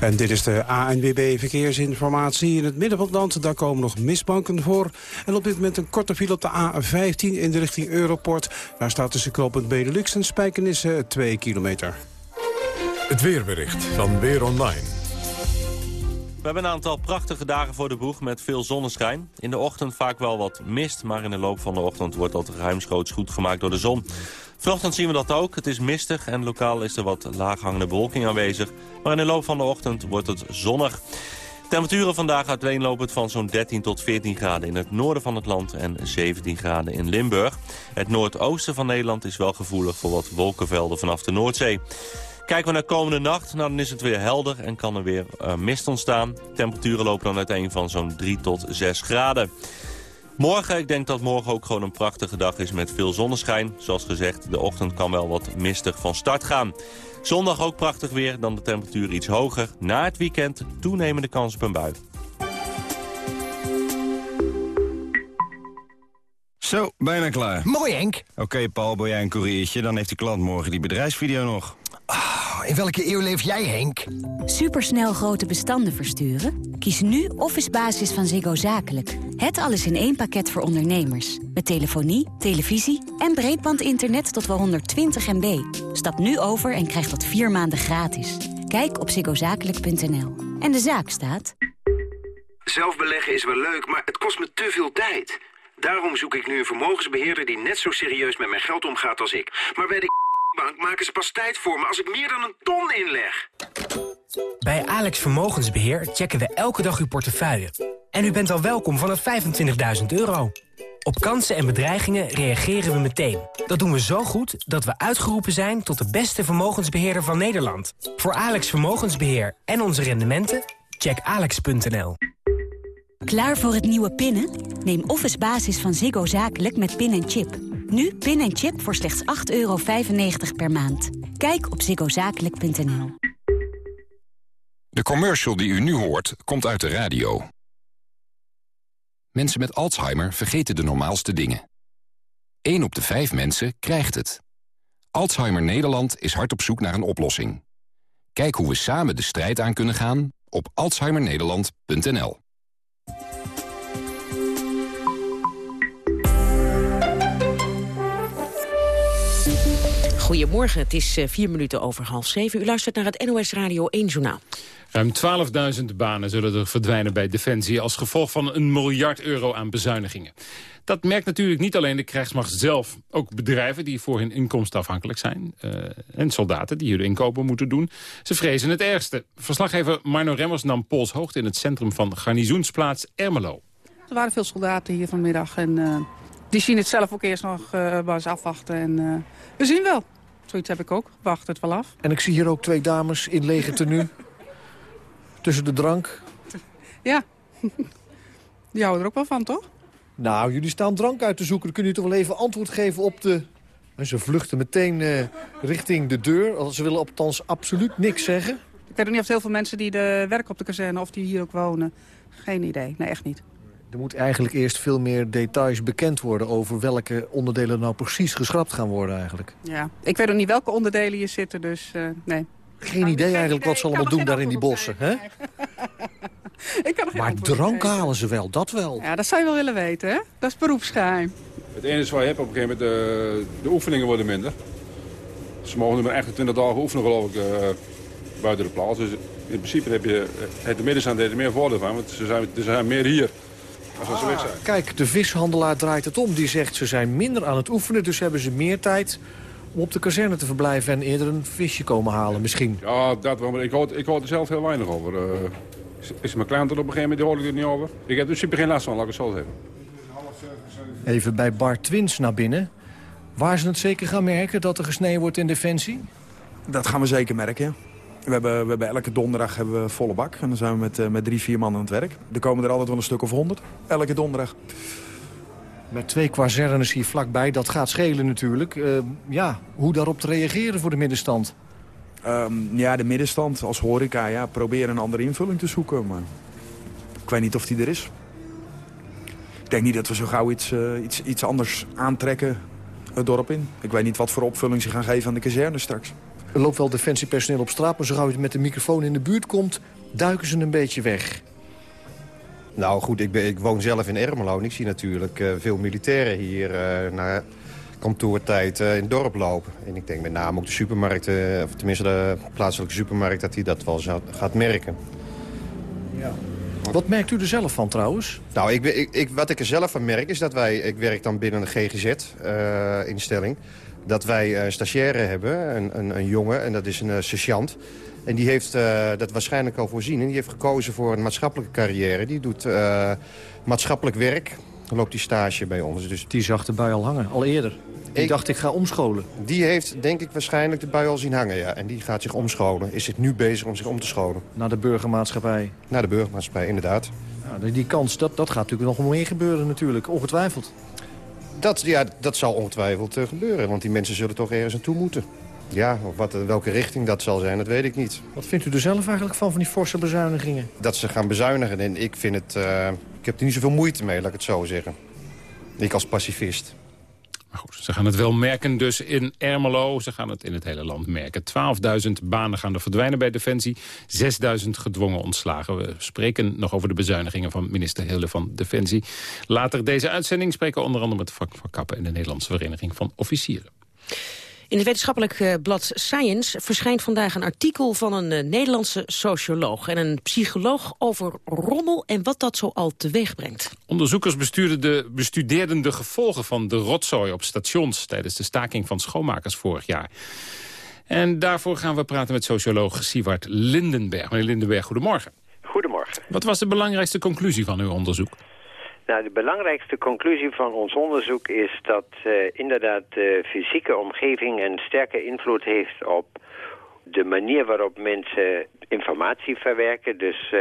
En dit is de ANWB Verkeersinformatie in het midden van het land. Daar komen nog misbanken voor. En op dit moment een korte file op de A15 in de richting Europort. Daar staat tussen knooppunt Benelux en Spijkenissen 2 kilometer.
Het weerbericht van Weer Online.
We hebben een aantal prachtige dagen voor de boeg met veel zonneschijn. In de ochtend vaak wel wat mist, maar in de loop van de ochtend wordt dat ruimschoots goed gemaakt door de zon. Vanochtend zien we dat ook. Het is mistig en lokaal is er wat laaghangende bewolking aanwezig. Maar in de loop van de ochtend wordt het zonnig. Temperaturen vandaag uiteenlopend van zo'n 13 tot 14 graden in het noorden van het land en 17 graden in Limburg. Het noordoosten van Nederland is wel gevoelig voor wat wolkenvelden vanaf de Noordzee. Kijken we naar komende nacht, nou, dan is het weer helder en kan er weer uh, mist ontstaan. Temperaturen lopen dan uiteen van zo'n 3 tot 6 graden. Morgen, ik denk dat morgen ook gewoon een prachtige dag is met veel zonneschijn. Zoals gezegd, de ochtend kan wel wat mistig van start gaan. Zondag ook prachtig weer, dan de temperatuur iets hoger. Na het weekend toenemende kans op een bui.
Zo, bijna klaar.
Mooi, Henk.
Oké, Paul, ben jij een koeriertje? Dan heeft de klant morgen die bedrijfsvideo nog.
In welke eeuw leef jij, Henk?
Supersnel grote bestanden versturen? Kies nu Office Basis van Ziggo Zakelijk. Het alles in één pakket voor ondernemers. Met telefonie, televisie en breedbandinternet tot wel 120 MB. Stap nu over en krijg dat vier maanden gratis. Kijk op ziggozakelijk.nl. En de zaak staat...
Zelf beleggen is wel leuk, maar het kost me te veel tijd. Daarom zoek ik nu een vermogensbeheerder die net zo serieus met mijn geld omgaat als ik. Maar bij de bank maken ze pas tijd voor me als ik meer dan een ton inleg.
Bij Alex Vermogensbeheer checken we elke dag uw portefeuille. En u bent al welkom vanaf 25.000 euro. Op kansen en bedreigingen reageren we meteen. Dat doen we zo goed dat we uitgeroepen zijn tot de beste vermogensbeheerder van Nederland. Voor Alex Vermogensbeheer en onze rendementen, check alex.nl.
Klaar voor het nieuwe pinnen? Neem Office Basis van Ziggo Zakelijk met pin en chip. Nu pin en chip voor slechts 8,95 per maand. Kijk op ziggozakelijk.nl.
De commercial die u nu hoort, komt uit de radio. Mensen met Alzheimer vergeten de normaalste dingen. 1 op de 5 mensen krijgt het. Alzheimer Nederland is hard op zoek naar een oplossing. Kijk hoe we samen de strijd aan kunnen gaan op alzheimernederland.nl.
Goedemorgen, het is eh, vier minuten over half zeven. U luistert naar het NOS Radio 1 Journaal.
Ruim 12.000 banen zullen er verdwijnen bij Defensie... als gevolg van een miljard euro aan bezuinigingen. Dat merkt natuurlijk niet alleen de krijgsmacht zelf. Ook bedrijven die voor hun inkomsten afhankelijk zijn. Uh, en soldaten die hun inkopen moeten doen. Ze vrezen het ergste. Verslaggever Marno Remmers nam hoogte in het centrum van garnizoensplaats Ermelo.
Er waren veel soldaten hier vanmiddag. En uh, die zien het zelf ook eerst nog uh, maar eens afwachten. En uh, we zien wel. Zoiets heb ik ook. Wacht het wel af.
En ik zie hier ook twee dames in lege tenue. tussen de drank.
Ja. Die houden er ook wel van, toch?
Nou, jullie staan drank uit te zoeken. Dan kunnen jullie toch wel even antwoord geven op de... En ze vluchten meteen uh, richting de deur. Ze willen althans absoluut niks zeggen.
Ik weet ook niet of heel veel mensen die de werken op de kazerne... of die hier ook wonen. Geen idee. Nee, echt niet.
Er moet eigenlijk eerst veel meer details bekend worden... over welke onderdelen nou precies geschrapt gaan worden eigenlijk.
Ja, ik weet ook niet welke onderdelen hier zitten, dus uh, nee.
Geen idee eigenlijk idee. wat ze allemaal doen daar in die bossen, hè?
ik kan
maar drank halen ze wel, dat wel.
Ja, dat zou je wel willen weten, hè? Dat is beroepsgeheim.
Het enige wat je hebt op een gegeven moment, de, de oefeningen worden minder. Ze mogen nu maar 28 dagen oefenen, geloof ik, uh, buiten de plaats. Dus in principe heb je het de middenstand er meer voordeel van, want ze zijn, er zijn meer hier als zijn.
Kijk, de vishandelaar draait het om. Die zegt ze zijn minder aan het oefenen, dus hebben ze meer tijd om op de kazerne te verblijven en eerder een visje komen halen misschien.
Ja, dat wel, maar ik hoor, ik hoor er zelf heel weinig over. Uh, is mijn klant er op een gegeven moment, die hoor ik er niet over. Ik heb dus super geen last van, laat ik het zo zeggen.
Even bij Bar Twins naar binnen. Waar ze het zeker gaan merken dat er gesneden wordt in Defensie?
Dat gaan we zeker merken, we hebben, we hebben elke donderdag hebben we volle bak. En dan zijn we met, uh, met drie, vier man aan het werk. Er komen er altijd wel een stuk of honderd. Elke donderdag.
Met twee kazernes hier vlakbij, dat gaat schelen natuurlijk. Uh, ja, hoe daarop te reageren voor de middenstand?
Um, ja, de middenstand als horeca, ja, probeer een andere invulling te zoeken. Maar ik weet niet of die er is. Ik denk niet dat we zo gauw iets, uh, iets, iets anders aantrekken het dorp in. Ik weet niet wat voor opvulling ze gaan geven aan de kazerne straks.
Er loopt wel defensiepersoneel op straat, maar zo gauw je met de microfoon in de buurt komt... duiken ze een beetje weg.
Nou goed, ik, ben, ik woon zelf in Ermelo en ik zie natuurlijk uh, veel militairen hier uh, naar kantoortijd uh, in het dorp lopen. En ik denk met name ook de supermarkten, of tenminste de plaatselijke supermarkt, dat hij dat wel zou, gaat merken.
Ja. Wat merkt u er zelf van trouwens?
Nou, ik, ik, ik, wat ik er zelf van merk is dat wij... Ik werk dan binnen een GGZ-instelling. Dat wij uh, stagiaire hebben, een, een, een, jongen, en dat is een uh, sergeant. En die heeft uh, dat waarschijnlijk al voorzien. En die heeft gekozen voor een maatschappelijke carrière. Die doet maatschappelijk werk. Dan loopt die stage bij ons. Dus...
Die zag de bui al hangen, al eerder. Die ik dacht, ik ga omscholen.
Die heeft, denk ik, waarschijnlijk de bui al zien hangen, ja. En die gaat zich omscholen. Is het nu bezig om zich om te scholen.
Naar de burgermaatschappij?
Naar de burgermaatschappij, inderdaad.
Ja, die kans, dat, dat gaat natuurlijk nog meer gebeuren natuurlijk, ongetwijfeld.
Dat, ja, dat zal ongetwijfeld uh, gebeuren, want die mensen zullen toch ergens naartoe moeten. Ja, wat, welke richting dat zal zijn, dat weet ik niet.
Wat vindt u er zelf eigenlijk van, van die forse bezuinigingen?
Dat ze gaan bezuinigen en ik vind het... Uh, ik heb er niet zoveel moeite mee, laat ik het zo zeggen. Ik als pacifist.
Maar goed, ze gaan het wel merken dus in Ermelo. Ze gaan het in het hele land merken. 12.000 banen gaan er verdwijnen bij Defensie. 6.000 gedwongen ontslagen. We spreken nog over de bezuinigingen van minister Hille van Defensie. Later deze uitzending spreken we onder andere met Vak van Kappen... en de Nederlandse Vereniging van Officieren.
In het wetenschappelijk uh, blad Science verschijnt vandaag een artikel van een uh, Nederlandse socioloog en een psycholoog over rommel en wat dat zo al teweeg brengt.
Onderzoekers de, bestudeerden de gevolgen van de rotzooi op stations tijdens de staking van schoonmakers vorig jaar. En daarvoor gaan we praten met socioloog Siewart Lindenberg. Meneer Lindenberg, goedemorgen.
Goedemorgen.
Wat was de belangrijkste conclusie van uw onderzoek?
Nou, de belangrijkste conclusie van ons onderzoek is dat uh, inderdaad de fysieke omgeving een sterke invloed heeft op de manier waarop mensen informatie verwerken. Dus uh,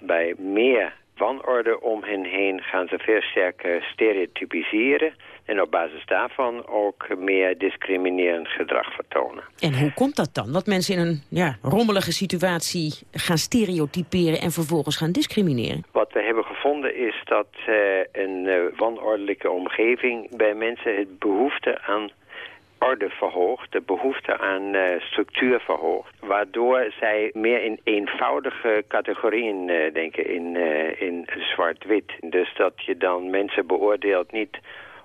bij meer wanorde om hen heen gaan ze veel sterker stereotypiseren. En op basis daarvan ook meer discriminerend gedrag vertonen.
En hoe komt dat dan? Dat mensen in een ja, rommelige situatie gaan stereotyperen en vervolgens gaan discrimineren?
Wat we hebben gevonden is dat uh, een uh, wanordelijke omgeving bij mensen het behoefte aan orde verhoogt, de behoefte aan uh, structuur verhoogt. Waardoor zij meer in eenvoudige categorieën uh, denken, in, uh, in zwart-wit. Dus dat je dan mensen beoordeelt niet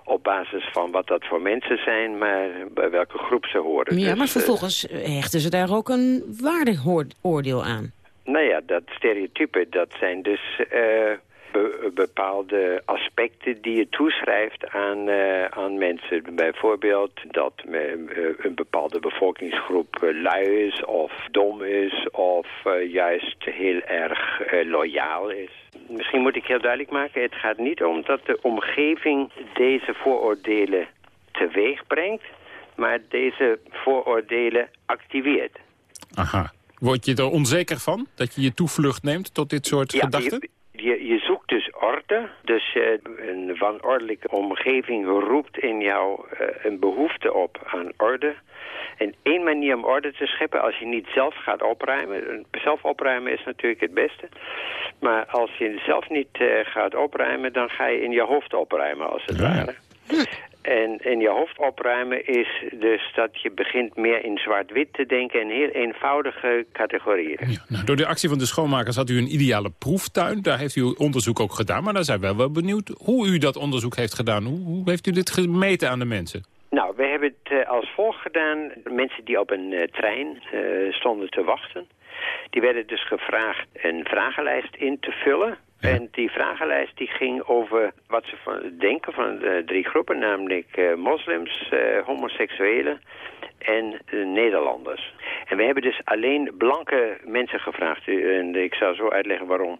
op basis van wat dat voor mensen zijn, maar bij welke groep ze horen.
Ja, dus, maar vervolgens hechten ze daar ook een waardeoordeel aan.
Nou ja, dat stereotype, dat zijn dus be bepaalde aspecten die je toeschrijft aan, uh, aan mensen. Bijvoorbeeld dat uh, een bepaalde bevolkingsgroep uh, lui is of dom is of juist heel erg loyaal is. Misschien moet ik heel duidelijk maken, het gaat niet om dat de omgeving deze vooroordelen teweeg brengt, maar deze vooroordelen activeert.
Aha. Word je er onzeker van, dat je je toevlucht neemt tot dit soort
ja,
gedachten?
Je, je zoekt dus orde. Dus uh, een wanordelijke omgeving roept in jou uh, een behoefte op aan orde. En één manier om orde te scheppen, als je niet zelf gaat opruimen... zelf opruimen is natuurlijk het beste. Maar als je zelf niet uh, gaat opruimen, dan ga je in je hoofd opruimen, als het ware. En in je hoofd opruimen is dus dat je begint meer in zwart-wit te denken... in heel eenvoudige categorieën.
Ja, nou, door de actie van de schoonmakers had u een ideale proeftuin. Daar heeft u onderzoek ook gedaan. Maar daar zijn we wel benieuwd hoe u dat onderzoek heeft gedaan. Hoe, hoe heeft u dit gemeten aan de mensen?
Nou, we hebben het uh, als volgt gedaan. Mensen die op een uh, trein uh, stonden te wachten... die werden dus gevraagd een vragenlijst in te vullen... En die vragenlijst die ging over wat ze van denken van de drie groepen, namelijk uh, moslims, uh, homoseksuelen en uh, Nederlanders. En we hebben dus alleen blanke mensen gevraagd. En ik zal zo uitleggen waarom.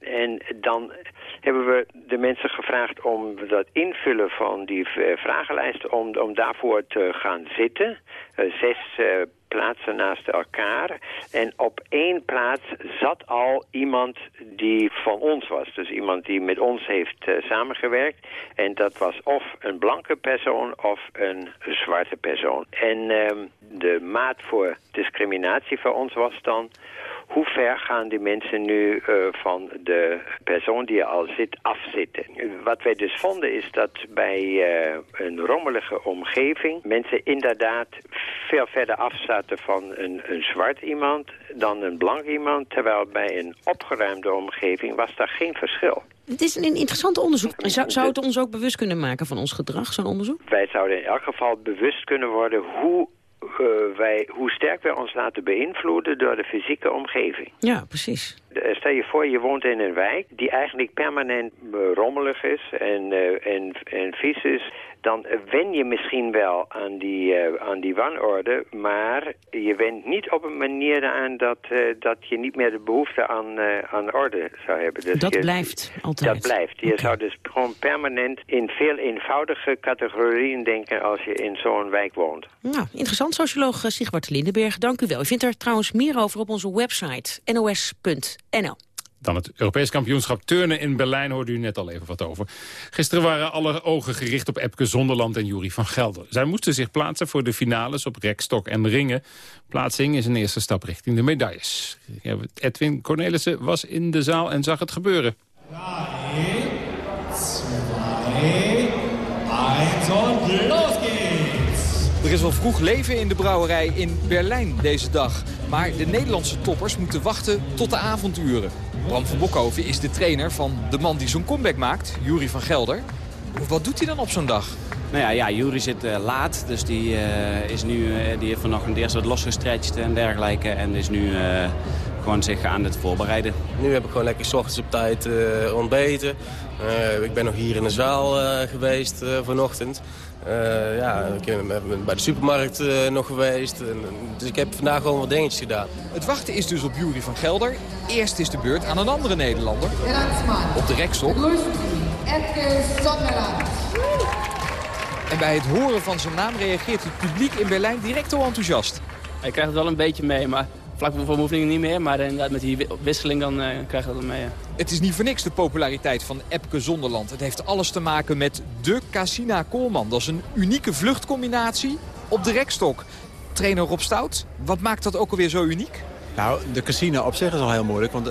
en dan hebben we de mensen gevraagd om dat invullen van die vragenlijst... om, om daarvoor te gaan zitten. zes plaatsen naast elkaar. En op één plaats zat al iemand die van ons was. Dus iemand die met ons heeft samengewerkt. En dat was of een blanke persoon of een zwarte persoon. En uh, de maat voor discriminatie voor ons was dan hoe ver gaan die mensen nu uh, van de persoon die er al zit afzitten. Wat wij dus vonden is dat bij uh, een rommelige omgeving mensen inderdaad veel verder af zaten van een, een zwart iemand dan een blank iemand, terwijl bij een opgeruimde omgeving was daar geen verschil.
Het is een interessant onderzoek. Zou, zou het ons ook bewust kunnen maken van ons gedrag, zo'n onderzoek?
Wij zouden in elk geval bewust kunnen worden hoe wij, hoe sterk wij ons laten beïnvloeden door de fysieke omgeving.
Ja, precies.
De, stel je voor, je woont in een wijk die eigenlijk permanent rommelig is en, uh, en, en vies is. Dan wen je misschien wel aan die, uh, aan die wanorde, maar je went niet op een manier aan dat, dat je niet meer de behoefte aan, aan orde zou hebben.
Dus dat
je,
blijft altijd.
Dat blijft. Je okay. zou dus gewoon permanent in veel eenvoudige categorieën denken als je in zo'n wijk woont.
Nou, interessant, socioloog Sigwart Lindenberg. Dank u wel. U vindt er trouwens meer over op onze website nos.nl.
Dan het Europees kampioenschap turnen in Berlijn hoorde u net al even wat over. Gisteren waren alle ogen gericht op Epke Zonderland en Jury van Gelder. Zij moesten zich plaatsen voor de finales op rekstok en ringen. Plaatsing is een eerste stap richting de medailles. Edwin Cornelissen was in de zaal en zag het gebeuren.
3, 2, 1 en los geht's!
Er is wel vroeg leven in de brouwerij in Berlijn deze dag. Maar de Nederlandse toppers moeten wachten tot de avonduren. Bram van Bokhoven is de trainer van de man die zo'n comeback maakt, Jury van Gelder. Wat doet hij dan op zo'n dag?
Nou ja, ja Jury zit uh, laat, dus die, uh, is nu, uh, die heeft vanochtend eerst wat losgestretched en dergelijke. En is nu gewoon zich aan het voorbereiden.
Nu heb ik gewoon lekker s ochtends op tijd ontbeten. ik ben nog hier in de zaal geweest vanochtend. Uh, ja, ik ben bij de supermarkt uh, nog geweest. En, dus ik heb vandaag gewoon wat dingetjes gedaan.
Het wachten is dus op Jury van Gelder. Eerst is de beurt aan een andere Nederlander. Op de rekstok. En bij het horen van zijn naam reageert het publiek in Berlijn direct al enthousiast.
Ik krijg het wel een beetje mee, maar vlak voor mijn oefening niet meer. Maar inderdaad met die wisseling dan uh, krijg je dat mee. Ja.
Het is niet voor niks de populariteit van Epke Zonderland. Het heeft alles te maken met de Cassina Koolman. Dat is een unieke vluchtcombinatie op de rekstok. Trainer Rob Stout, wat maakt dat ook alweer zo uniek?
Nou, de Cassina op zich is al heel moeilijk. Want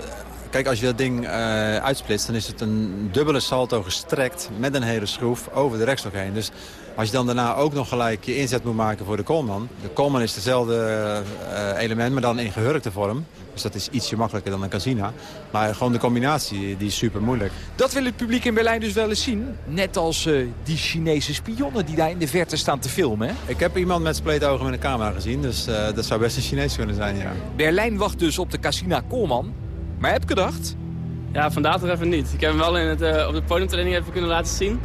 kijk, als je dat ding uh, uitsplitst, dan is het een dubbele salto gestrekt met een hele schroef over de rekstok heen. Dus als je dan daarna ook nog gelijk je inzet moet maken voor de Coleman. De Coleman is hetzelfde uh, element, maar dan in gehurkte vorm. Dus dat is ietsje makkelijker dan een Casina. Maar gewoon de combinatie, die is super moeilijk.
Dat wil het publiek in Berlijn dus wel eens zien. Net als uh, die Chinese spionnen die daar in de verte staan te filmen. Hè?
Ik heb iemand met spleetogen met een camera gezien, dus uh, dat zou best een Chinees kunnen zijn, ja.
Berlijn wacht dus op de Casina Coleman. Maar heb ik gedacht?
Ja, vandaag toch even niet. Ik heb hem wel in het, uh, op de podiumtraining even kunnen laten zien.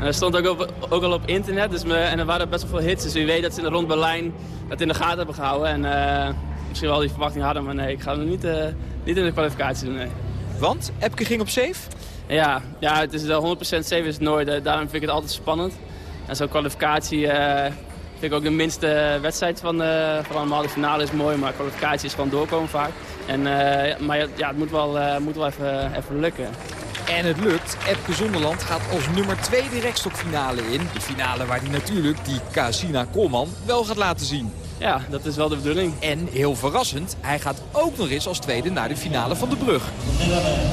En dat stond ook, op, ook al op internet. Dus me, en er waren best wel veel hits. Dus wie weet dat ze in de rond Berlijn dat in de gaten hebben gehouden. En uh, misschien wel die verwachting hadden. Maar nee, ik ga hem niet, uh, niet in de kwalificatie doen. Nee.
Want? Epke ging op safe?
Ja, ja het is 100% safe is het nooit. daarom vind ik het altijd spannend. En zo'n kwalificatie Vind ik ook de minste wedstrijd van, van allemaal. De finale is mooi, maar kwalificatie is gewoon doorkomen vaak. En, uh, maar ja, het moet wel, uh, moet wel even, even lukken.
En het lukt. Epke Zonderland gaat als nummer 2 de rekstokfinale in. De finale waar hij natuurlijk die Casina Koolman wel gaat laten zien.
Ja, dat is wel de bedoeling.
En heel verrassend, hij gaat ook nog eens als tweede naar de finale van de brug.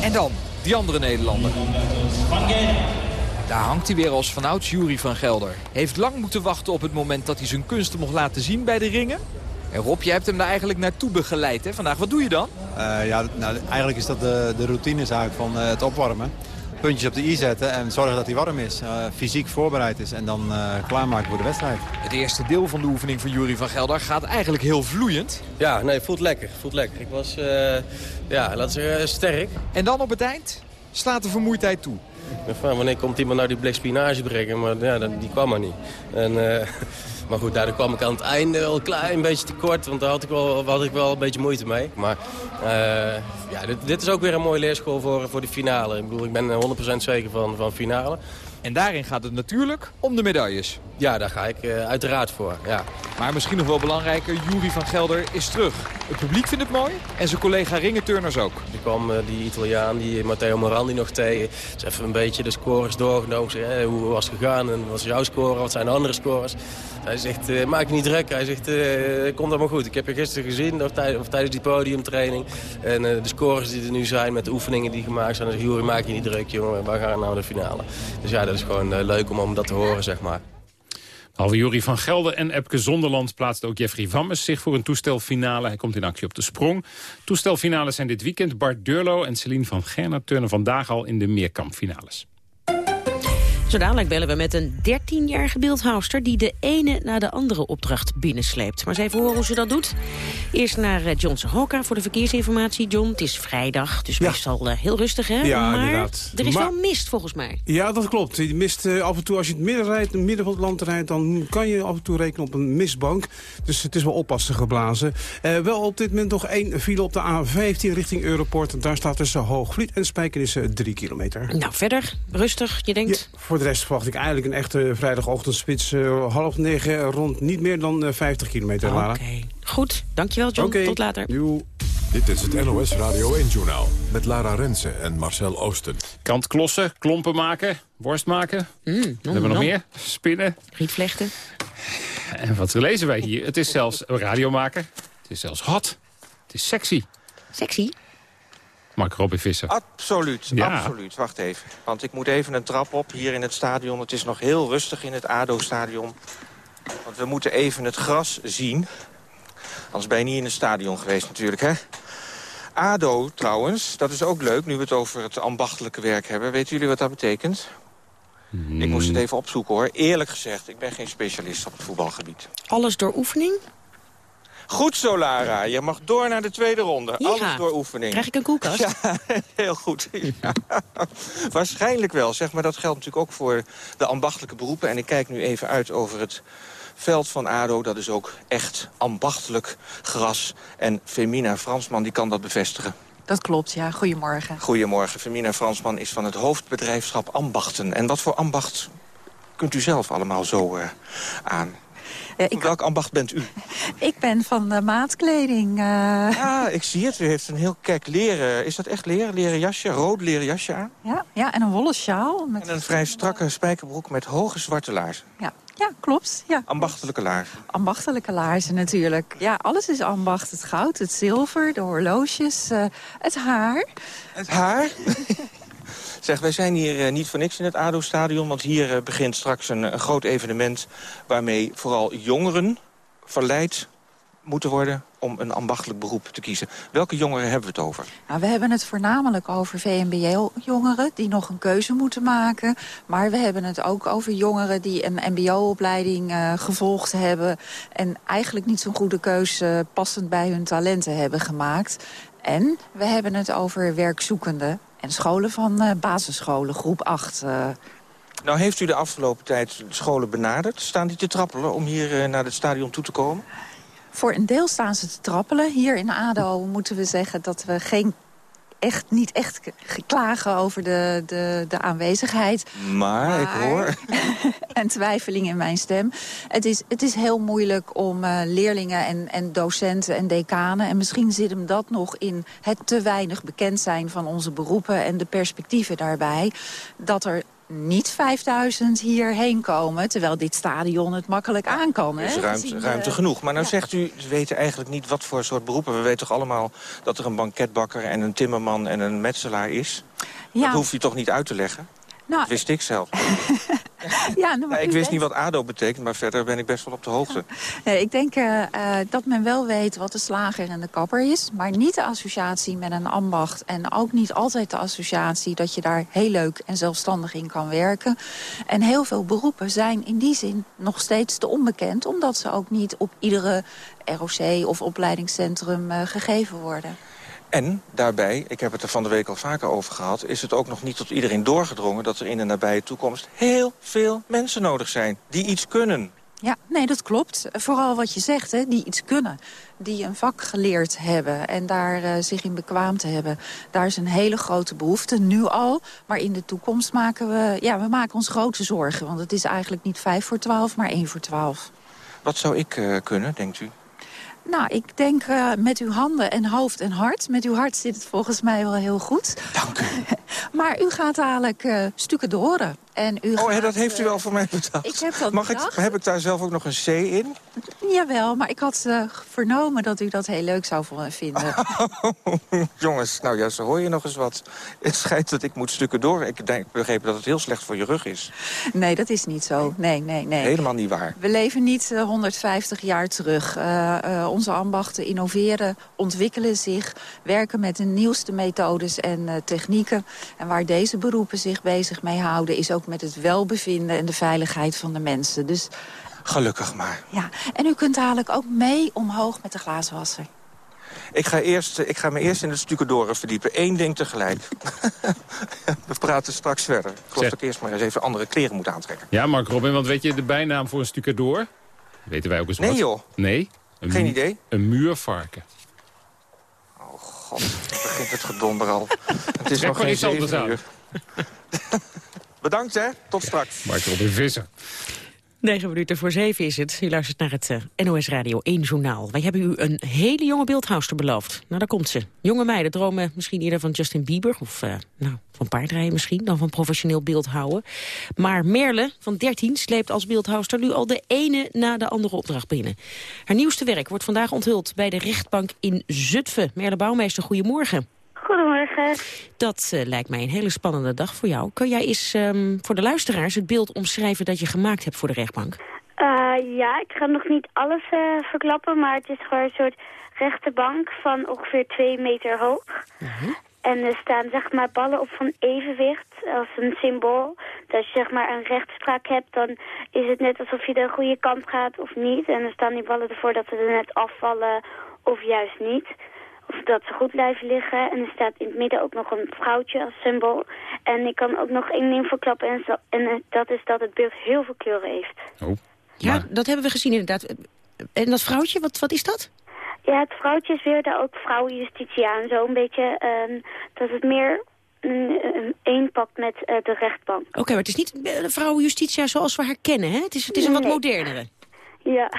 En dan, die andere Nederlander. Daar hangt hij weer als vanouds Jury van Gelder. Heeft lang moeten wachten op het moment dat hij zijn kunsten mocht laten zien bij de ringen. En Rob, je hebt hem daar eigenlijk naartoe begeleid hè? vandaag. Wat doe je dan?
Uh, ja, nou, eigenlijk is dat de, de routine zaak van uh, het opwarmen. Puntjes op de i zetten en zorgen dat hij warm is. Uh, fysiek voorbereid is en dan klaarmaken voor de wedstrijd.
Het eerste deel van de oefening van Jury van Gelder gaat eigenlijk heel vloeiend.
Ja, nee, voelt lekker. Voelt lekker. Ik was, ja, laten we zeggen, sterk.
En dan op het eind slaat de vermoeidheid toe.
Van, wanneer komt iemand nou die blik spinage brengen? Maar ja, die kwam maar niet. En, uh, maar goed, daar kwam ik aan het einde wel een klein beetje tekort. Want daar had ik wel, had ik wel een beetje moeite mee. Maar uh, ja, dit, dit, is ook weer een mooie leerschool voor, voor de finale. Ik bedoel, ik ben 100% zeker van, van finale.
En daarin gaat het natuurlijk om de medailles.
Ja, daar ga ik uh, uiteraard voor. Ja.
Maar misschien nog wel belangrijker, Jury van Gelder is terug. Het publiek vindt het mooi en zijn collega ringenturners ook.
Er kwam uh, die Italiaan, die Matteo Morandi nog tegen. Ze even een beetje de scores doorgenomen. Hoe was het gegaan en wat was jouw score? Wat zijn de andere scores? Hij zegt, uh, maak je niet druk. Hij zegt, uh, komt allemaal goed. Ik heb je gisteren gezien, of, of tijdens die podiumtraining. En uh, de scores die er nu zijn met de oefeningen die gemaakt zijn. Dan zegt maak je niet druk, jongen. We gaan nou naar de finale. Dus ja, dat is gewoon leuk om, om dat te horen, zeg maar.
Behalve Jury van Gelder en Epke Zonderland plaatst ook Jeffrey Wammes zich voor een toestelfinale. Hij komt in actie op de sprong. Toestelfinales zijn dit weekend. Bart Durlo en Celine van Gerner turnen vandaag al in de meerkampfinales.
Zo dadelijk bellen we met een 13-jarige beeldhouster... die de ene na de andere opdracht binnensleept. Maar eens even horen hoe ze dat doet. Eerst naar uh, John Hoka voor de verkeersinformatie. John, het is vrijdag, dus ja. meestal uh, heel rustig, hè?
Ja,
maar
inderdaad.
er is
maar,
wel mist, volgens mij.
Ja, dat klopt. Die mist uh, af en toe, als je het midden rijdt, het midden van het land rijdt... dan kan je af en toe rekenen op een mistbank. Dus het is wel oppassen geblazen. wel op dit moment nog één file op de A15 richting Europort. Daar staat tussen Hoogvliet en Spijkenissen 3 kilometer.
Nou, verder, rustig, je denkt...
Ja, voor de rest verwacht ik eigenlijk een echte vrijdagochtendspits. Uh, half negen rond niet meer dan uh, 50 kilometer.
Oké, goed. Dankjewel, John.
Okay.
Tot later.
Dit is het NOS Radio 1-journaal met Lara Rensen en Marcel Oosten.
Kant klossen, klompen maken, worst maken.
Mm,
Wat hebben we nog meer? Spinnen.
Rietvlechten.
En wat lezen wij hier? Het is zelfs radio maken. Het is zelfs hot. Het is sexy.
Sexy?
Mark Robin Visser.
Absoluut,
Ja.
absoluut. Wacht even. Want ik moet even een trap op hier in het stadion. Het is nog heel rustig in het ADO-stadion. Want we moeten even het gras zien. Anders ben je niet in het stadion geweest natuurlijk, hè? ADO trouwens, dat is ook leuk, nu we het over het ambachtelijke werk hebben. Weten jullie wat dat betekent? Ik moest het even opzoeken hoor. Eerlijk gezegd, ik ben geen specialist op het voetbalgebied.
Alles door oefening?
Goed zo, Lara. Je mag door naar de tweede ronde.
Ja.
Alles door oefening.
Krijg ik een koelkast?
Ja, heel goed. Ja. Waarschijnlijk wel, zeg maar. Dat geldt natuurlijk ook voor de ambachtelijke beroepen. En ik kijk nu even uit over het veld van ADO. Dat is ook echt ambachtelijk gras. En Femina Fransman die kan dat bevestigen.
Dat klopt, ja. Goedemorgen.
Goedemorgen. Femina Fransman is van het hoofdbedrijfschap Ambachten. En wat voor ambacht kunt u zelf allemaal zo uh, aan?
Ik...
Welk ambacht bent u?
Ik ben van de maatkleding. Uh...
Ah, ik zie het. U heeft een heel kijk leren. Is dat echt leren? Leren jasje? Rood leren jasje aan?
Ja, ja en een wollen sjaal. Met...
En een vrij strakke spijkerbroek met hoge zwarte laarzen.
Ja, ja klopt. Ja.
Ambachtelijke laarzen.
Ambachtelijke laarzen natuurlijk. Ja, alles is ambacht. Het goud, het zilver, de horloges, uh, het haar.
Het haar? Zeg, wij zijn hier uh, niet voor niks in het ADO-stadion... want hier uh, begint straks een, groot evenement... waarmee vooral jongeren verleid moeten worden om een ambachtelijk beroep te kiezen. Welke jongeren hebben we het over?
Nou, we hebben het voornamelijk over VMBO-jongeren die nog een keuze moeten maken. Maar we hebben het ook over jongeren die een mbo-opleiding uh, gevolgd hebben... en eigenlijk niet zo'n goede keuze passend bij hun talenten hebben gemaakt. En we hebben het over werkzoekenden en scholen van uh, basisscholen, groep 8. Uh.
Nou, heeft u de afgelopen tijd scholen benaderd? Staan die te trappelen om hier uh, naar het stadion toe te komen?
Voor een deel staan ze te trappelen. Hier in ADO moeten we zeggen dat we geen echt, niet echt geklagen over de, de, de aanwezigheid.
Maar, ik hoor...
en twijfeling in mijn stem. Het is, het is heel moeilijk om uh, leerlingen en, en docenten en decanen... en misschien zit hem dat nog in het te weinig bekend zijn van onze beroepen... en de perspectieven daarbij, dat er niet 5000 hierheen komen... terwijl dit stadion het makkelijk aan kan.
Er is
hè?
ruimte,
Gezien,
ruimte genoeg. Maar nou zegt u, ze weten eigenlijk niet wat voor soort beroepen. We weten toch allemaal dat er een banketbakker en een timmerman en een metselaar is?
Ja.
Dat hoeft u toch niet uit te leggen?
Nou,
dat wist ik zelf.
ja, nou,
Ja, ik wist niet wat ADO betekent, maar verder ben ik best wel op de hoogte.
Nee, ik denk eh, eh, dat men wel weet wat de slager en de kapper is... maar niet de associatie met een ambacht... en ook niet altijd de associatie dat je daar heel leuk en zelfstandig in kan werken. En heel veel beroepen zijn in die zin nog steeds te onbekend... omdat ze ook niet op iedere ROC of opleidingscentrum eh, gegeven worden.
En daarbij, ik heb het er van de week al vaker over gehad... is het ook nog niet tot iedereen doorgedrongen... dat er in de nabije toekomst heel veel mensen nodig zijn die iets kunnen.
Ja, nee, dat klopt. Vooral wat je zegt, hè, die iets kunnen. Die een vak geleerd hebben en daar eh, zich in bekwaam te hebben. Daar is een hele grote behoefte, nu al. Maar in de toekomst maken we, ja, we maken ons grote zorgen. Want het is eigenlijk niet vijf voor twaalf, maar één voor twaalf.
Wat zou ik eh, kunnen, denkt u?
Nou, ik denk eh, met uw handen en hoofd en hart. Met uw hart zit het volgens mij wel heel goed.
Dank u.
maar u gaat dadelijk eh stukken doren. En u
Oh, hè, dat heeft u
eh,
wel voor mij bedacht.
Ik heb dat
Mag ik,
bedacht.
heb ik daar zelf ook nog een C in?
Jawel, maar ik had eh, vernomen dat u dat heel leuk zou vinden.
Jongens, nou ja, zo hoor je nog eens wat. Het schijnt dat ik moet stukken door. Ik denk, begrepen dat het heel slecht voor je rug is.
Nee, dat is niet zo. Nee, nee, nee.
Helemaal niet waar.
We leven niet eh, 150 jaar terug. Eh, eh, onze ambachten innoveren, ontwikkelen zich... werken met de nieuwste methodes en eh, technieken. En waar deze beroepen zich bezig mee houden... is ook met het welbevinden en de veiligheid van de mensen. Dus
Gelukkig maar.
ja, en u kunt dadelijk ook mee omhoog met de glaaswasser.
Ik ga, eerst, eh, ik ga me eerst in de stucadoren verdiepen. Eén ding tegelijk. We praten straks verder. Ik geloof dat ik eerst maar eens even andere kleren moet aantrekken.
Ja, Mark Robin, want weet je de bijnaam voor een stucadoor? Weten wij ook eens
Nee,
wat?
joh.
Nee? Een
Geen idee.
Een muurvarken.
God, begint het gedonder al. Het is
Trek
nog geen zeven uur. Bedankt, hè. Tot straks.
Mark Robin Visser.
9 minuten voor 7 is het. U luistert naar het eh, NOS Radio 1 Journaal. Wij hebben u een hele jonge beeldhouster beloofd. Nou, daar komt ze. Jonge meiden dromen misschien eerder van Justin Bieber... of eh, nou, van paardrijden misschien, dan van professioneel beeldhouden. Maar Merle van 13 sleept als beeldhouster nu al de ene na de andere opdracht binnen. Haar nieuwste werk wordt vandaag onthuld bij de rechtbank in Zutphen. Merle Bouwmeester, goedemorgen.
Goedemorgen.
Dat eh, lijkt mij een hele spannende dag voor jou. Kun jij eens ehm, voor de luisteraars het beeld omschrijven dat je gemaakt hebt voor de rechtbank?
Eh, ja, ik ga nog niet alles eh, verklappen, maar het is gewoon een soort rechte bank van ongeveer twee meter hoog. En er staan zeg maar ballen op van evenwicht als een symbool. Dus als je zeg maar een rechtspraak hebt, dan is het net alsof je de goede kant gaat of niet. En dan staan die ballen ervoor dat ze er net afvallen of juist niet. Of dat ze goed blijven liggen. En er staat in het midden ook nog een vrouwtje als symbool. En ik kan ook nog één ding verklappen. En, zo- en eh, dat is dat het beeld heel veel kleuren heeft.
Ja, dat hebben we gezien inderdaad. En dat vrouwtje, wat, wat is dat?
Ja, het vrouwtje is weer daar ook vrouwenjustitia en zo. Een beetje ehm, dat het meer eh, één pakt met eh, de rechtbank.
Oké, maar het is niet eh, de vrouw Justitia zoals we haar kennen, hè? Het is, het is een wat modernere.
Ja,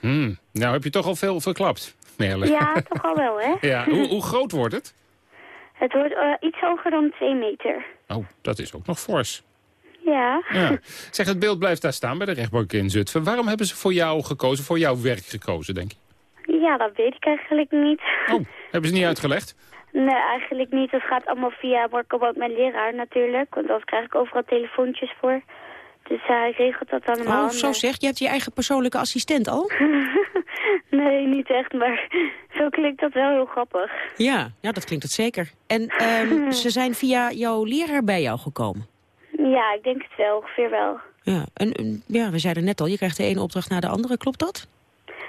Hmm. Nou, heb je toch al veel verklapt, Merle.
ja toch al wel, hè?
ja. Hoe, hoe groot wordt het?
Het wordt eh, iets hoger dan twee meter.
Oh, dat is ook nog fors.
Ja.
Ja. Zeg, het beeld blijft daar staan bij de rechtbank in Zutphen. Waarom hebben ze voor jou gekozen, voor jouw werk gekozen, denk je?
Ja, dat weet ik eigenlijk niet.
Oh, hebben ze niet uitgelegd?
Nee, eigenlijk niet. Het gaat allemaal via Marco Boot, mijn leraar natuurlijk. Want daar krijg ik overal telefoontjes voor. Dus hij regelt dat allemaal.
Oh, zo zeg. Je hebt je eigen persoonlijke assistent al?
Nee, niet echt, maar zo klinkt dat wel heel grappig.
Ja, ja dat klinkt het zeker. En ehm, ze zijn via jouw leraar bij jou gekomen?
Ja, ik denk het wel, ongeveer wel.
Ja, en, en, ja, we zeiden net al, je krijgt de ene opdracht na de andere. Klopt dat?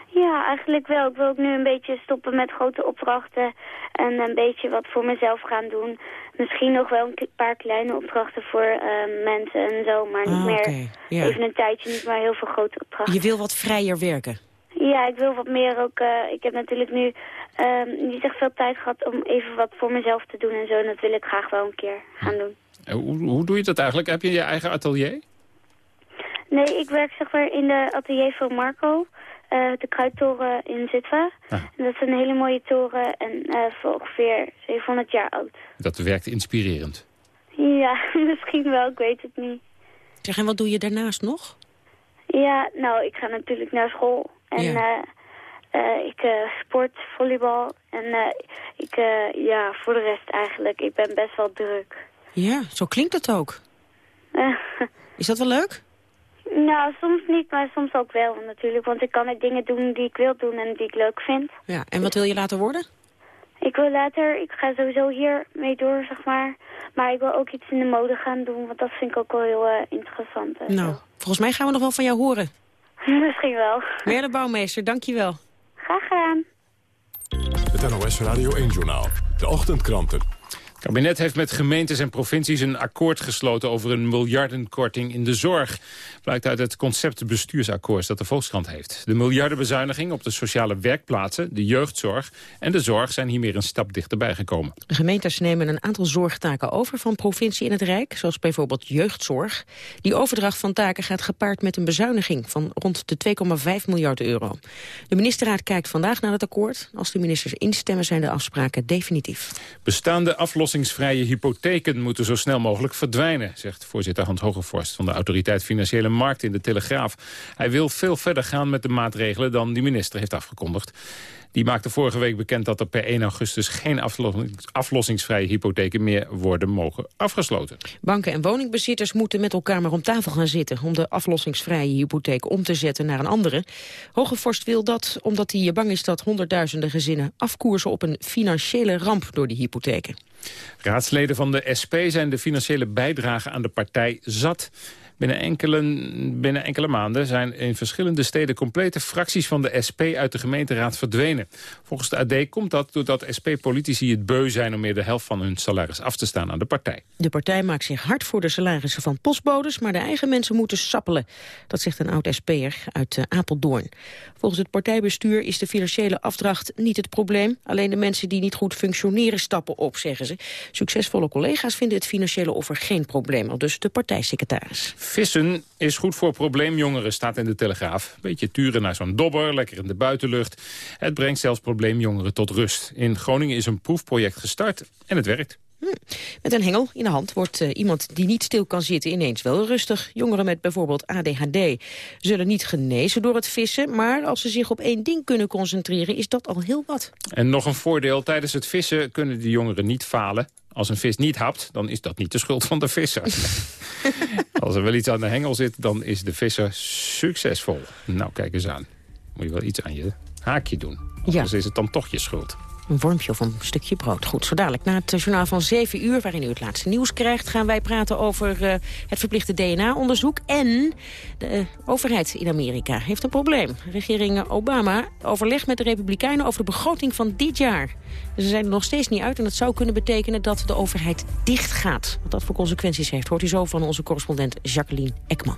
Ja, eigenlijk wel. Ik wil ook nu een beetje stoppen met grote opdrachten en een beetje wat voor mezelf gaan doen. Misschien nog wel een paar kleine opdrachten voor eh, mensen en zo, maar niet
Ah,
meer.
Ja.
even een tijdje niet meer heel veel grote opdrachten.
Je wil wat vrijer werken.
Ja, ik wil wat meer ook... eh, ik heb natuurlijk nu ehm, niet echt veel tijd gehad om even wat voor mezelf te doen en zo. En dat wil ik graag wel een keer gaan doen.
Hoe, hoe doe je dat eigenlijk? Heb je je eigen atelier?
Nee, ik werk zeg maar in de atelier van Marco. eh, de Kruidtoren in Zutphen. En dat is een hele mooie toren en eh, voor ongeveer 700 jaar oud.
Dat werkt inspirerend.
Ja, misschien wel, ik weet het niet.
Zeg, en wat doe je daarnaast nog?
Ja, nou, ik ga natuurlijk naar school. En
Ja.
eh, eh, ik eh, sport, volleybal. En ik, ja, voor de rest eigenlijk, ik ben best wel druk.
Ja, zo klinkt het ook. Is dat wel leuk?
nou, soms niet, maar soms ook wel natuurlijk. Want ik kan er dingen doen die ik wil doen en die ik leuk vind.
Ja, en wat wil je later worden?
Ik wil later, ik ga sowieso hier mee door, zeg maar. Maar ik wil ook iets in de mode gaan doen, want dat vind ik ook wel heel interessant.
Nou, volgens mij gaan we nog wel van jou horen.
Misschien wel.
Merle Bouwmeester, dankjewel.
Graag gedaan.
Het NOS Radio 1-journaal. De ochtendkranten.
Het kabinet heeft met gemeentes en provincies een akkoord gesloten over een miljardenkorting in de zorg. Blijkt uit het conceptbestuursakkoord dat de Volkskrant heeft. De miljardenbezuiniging op de sociale werkplaatsen, de jeugdzorg en de zorg zijn hiermee een stap dichterbij gekomen.
De gemeentes nemen een aantal zorgtaken over van provincie en het Rijk, zoals bijvoorbeeld jeugdzorg. Die overdracht van taken gaat gepaard met een bezuiniging van rond de 2,5 miljard euro. De ministerraad kijkt vandaag naar het akkoord. Als de ministers instemmen zijn de afspraken definitief.
Bestaande aflossingsvrije hypotheken moeten zo snel mogelijk verdwijnen, zegt voorzitter Hans Hogevorst van de Autoriteit Financiële Markt in de Telegraaf. Hij wil veel verder gaan met de maatregelen dan die minister heeft afgekondigd. Die maakte vorige week bekend dat er per 1 augustus geen aflossings- aflossingsvrije hypotheken meer worden mogen afgesloten.
Banken en woningbezitters moeten met elkaar maar om tafel gaan zitten... om de aflossingsvrije hypotheek om te zetten naar een andere. Hogevorst wil dat omdat hij bang is dat honderdduizenden gezinnen... afkoersen op een financiële ramp door die hypotheken.
Raadsleden van de SP zijn de financiële bijdrage aan de partij zat. Binnen enkele, binnen enkele maanden zijn in verschillende steden complete fracties van de SP uit de gemeenteraad verdwenen. Volgens de AD komt dat doordat SP-politici het beu zijn om meer de helft van hun salaris af te staan aan de partij.
De partij maakt zich hard voor de salarissen van postbodes... maar de eigen mensen moeten sappelen. Dat zegt een oud-SP'er uit eh, Apeldoorn. Volgens het partijbestuur is de financiële afdracht niet het probleem. Alleen de mensen die niet goed functioneren stappen op, zeggen ze. Succesvolle collega's vinden het financiële offer geen probleem. Al dus de partijsecretaris.
Vissen is goed voor probleemjongeren, staat in de Telegraaf. Beetje turen naar zo'n dobber, lekker in de buitenlucht. Het brengt zelfs probleemjongeren tot rust. In Groningen is een proefproject gestart en het werkt.
Met een hengel in de hand wordt eh, iemand die niet stil kan zitten ineens wel rustig. Jongeren met bijvoorbeeld ADHD zullen niet genezen door het vissen... maar als ze zich op één ding kunnen concentreren is dat al heel wat.
En nog een voordeel, tijdens het vissen kunnen de jongeren niet falen. Als een vis niet hapt, dan is dat niet de schuld van de visser. Als er wel iets aan de hengel zit, dan is de visser succesvol. Nou, kijk eens aan. Moet je wel iets aan je haakje doen. Anders is het dan toch je schuld.
Een wormpje of een stukje brood. Goed, zo dadelijk na het journaal van 7 uur... waarin u het laatste nieuws krijgt... gaan wij praten over eh, het verplichte DNA-onderzoek. En de eh, overheid in Amerika heeft een probleem. Regering Obama overlegt met de Republikeinen... over de begroting van dit jaar. Ze zijn er nog steeds niet uit en dat zou kunnen betekenen... dat de overheid dicht gaat. Wat dat voor consequenties heeft, hoort u zo van onze correspondent Jacqueline Ekman.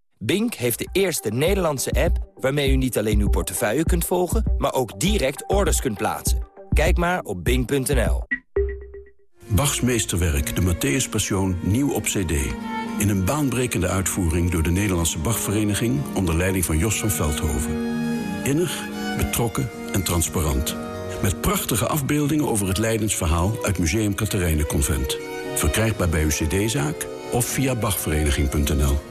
Bink heeft de eerste Nederlandse app waarmee u niet alleen uw portefeuille kunt volgen... maar ook direct orders kunt plaatsen. Kijk maar op bink.nl.
Bachs meesterwerk, de Matthäus Passion, nieuw op cd. In een baanbrekende uitvoering door de Nederlandse Bachvereniging... onder leiding van Jos van Veldhoven. Innig, betrokken en transparant. Met prachtige afbeeldingen over het Leidensverhaal... uit Museum Convent. Verkrijgbaar bij uw cd-zaak of via bachvereniging.nl.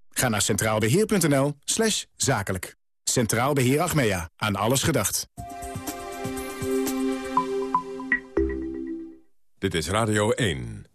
Ga naar centraalbeheer.nl slash zakelijk. Centraal Beheer Achmea. Aan alles gedacht.
Dit is Radio 1.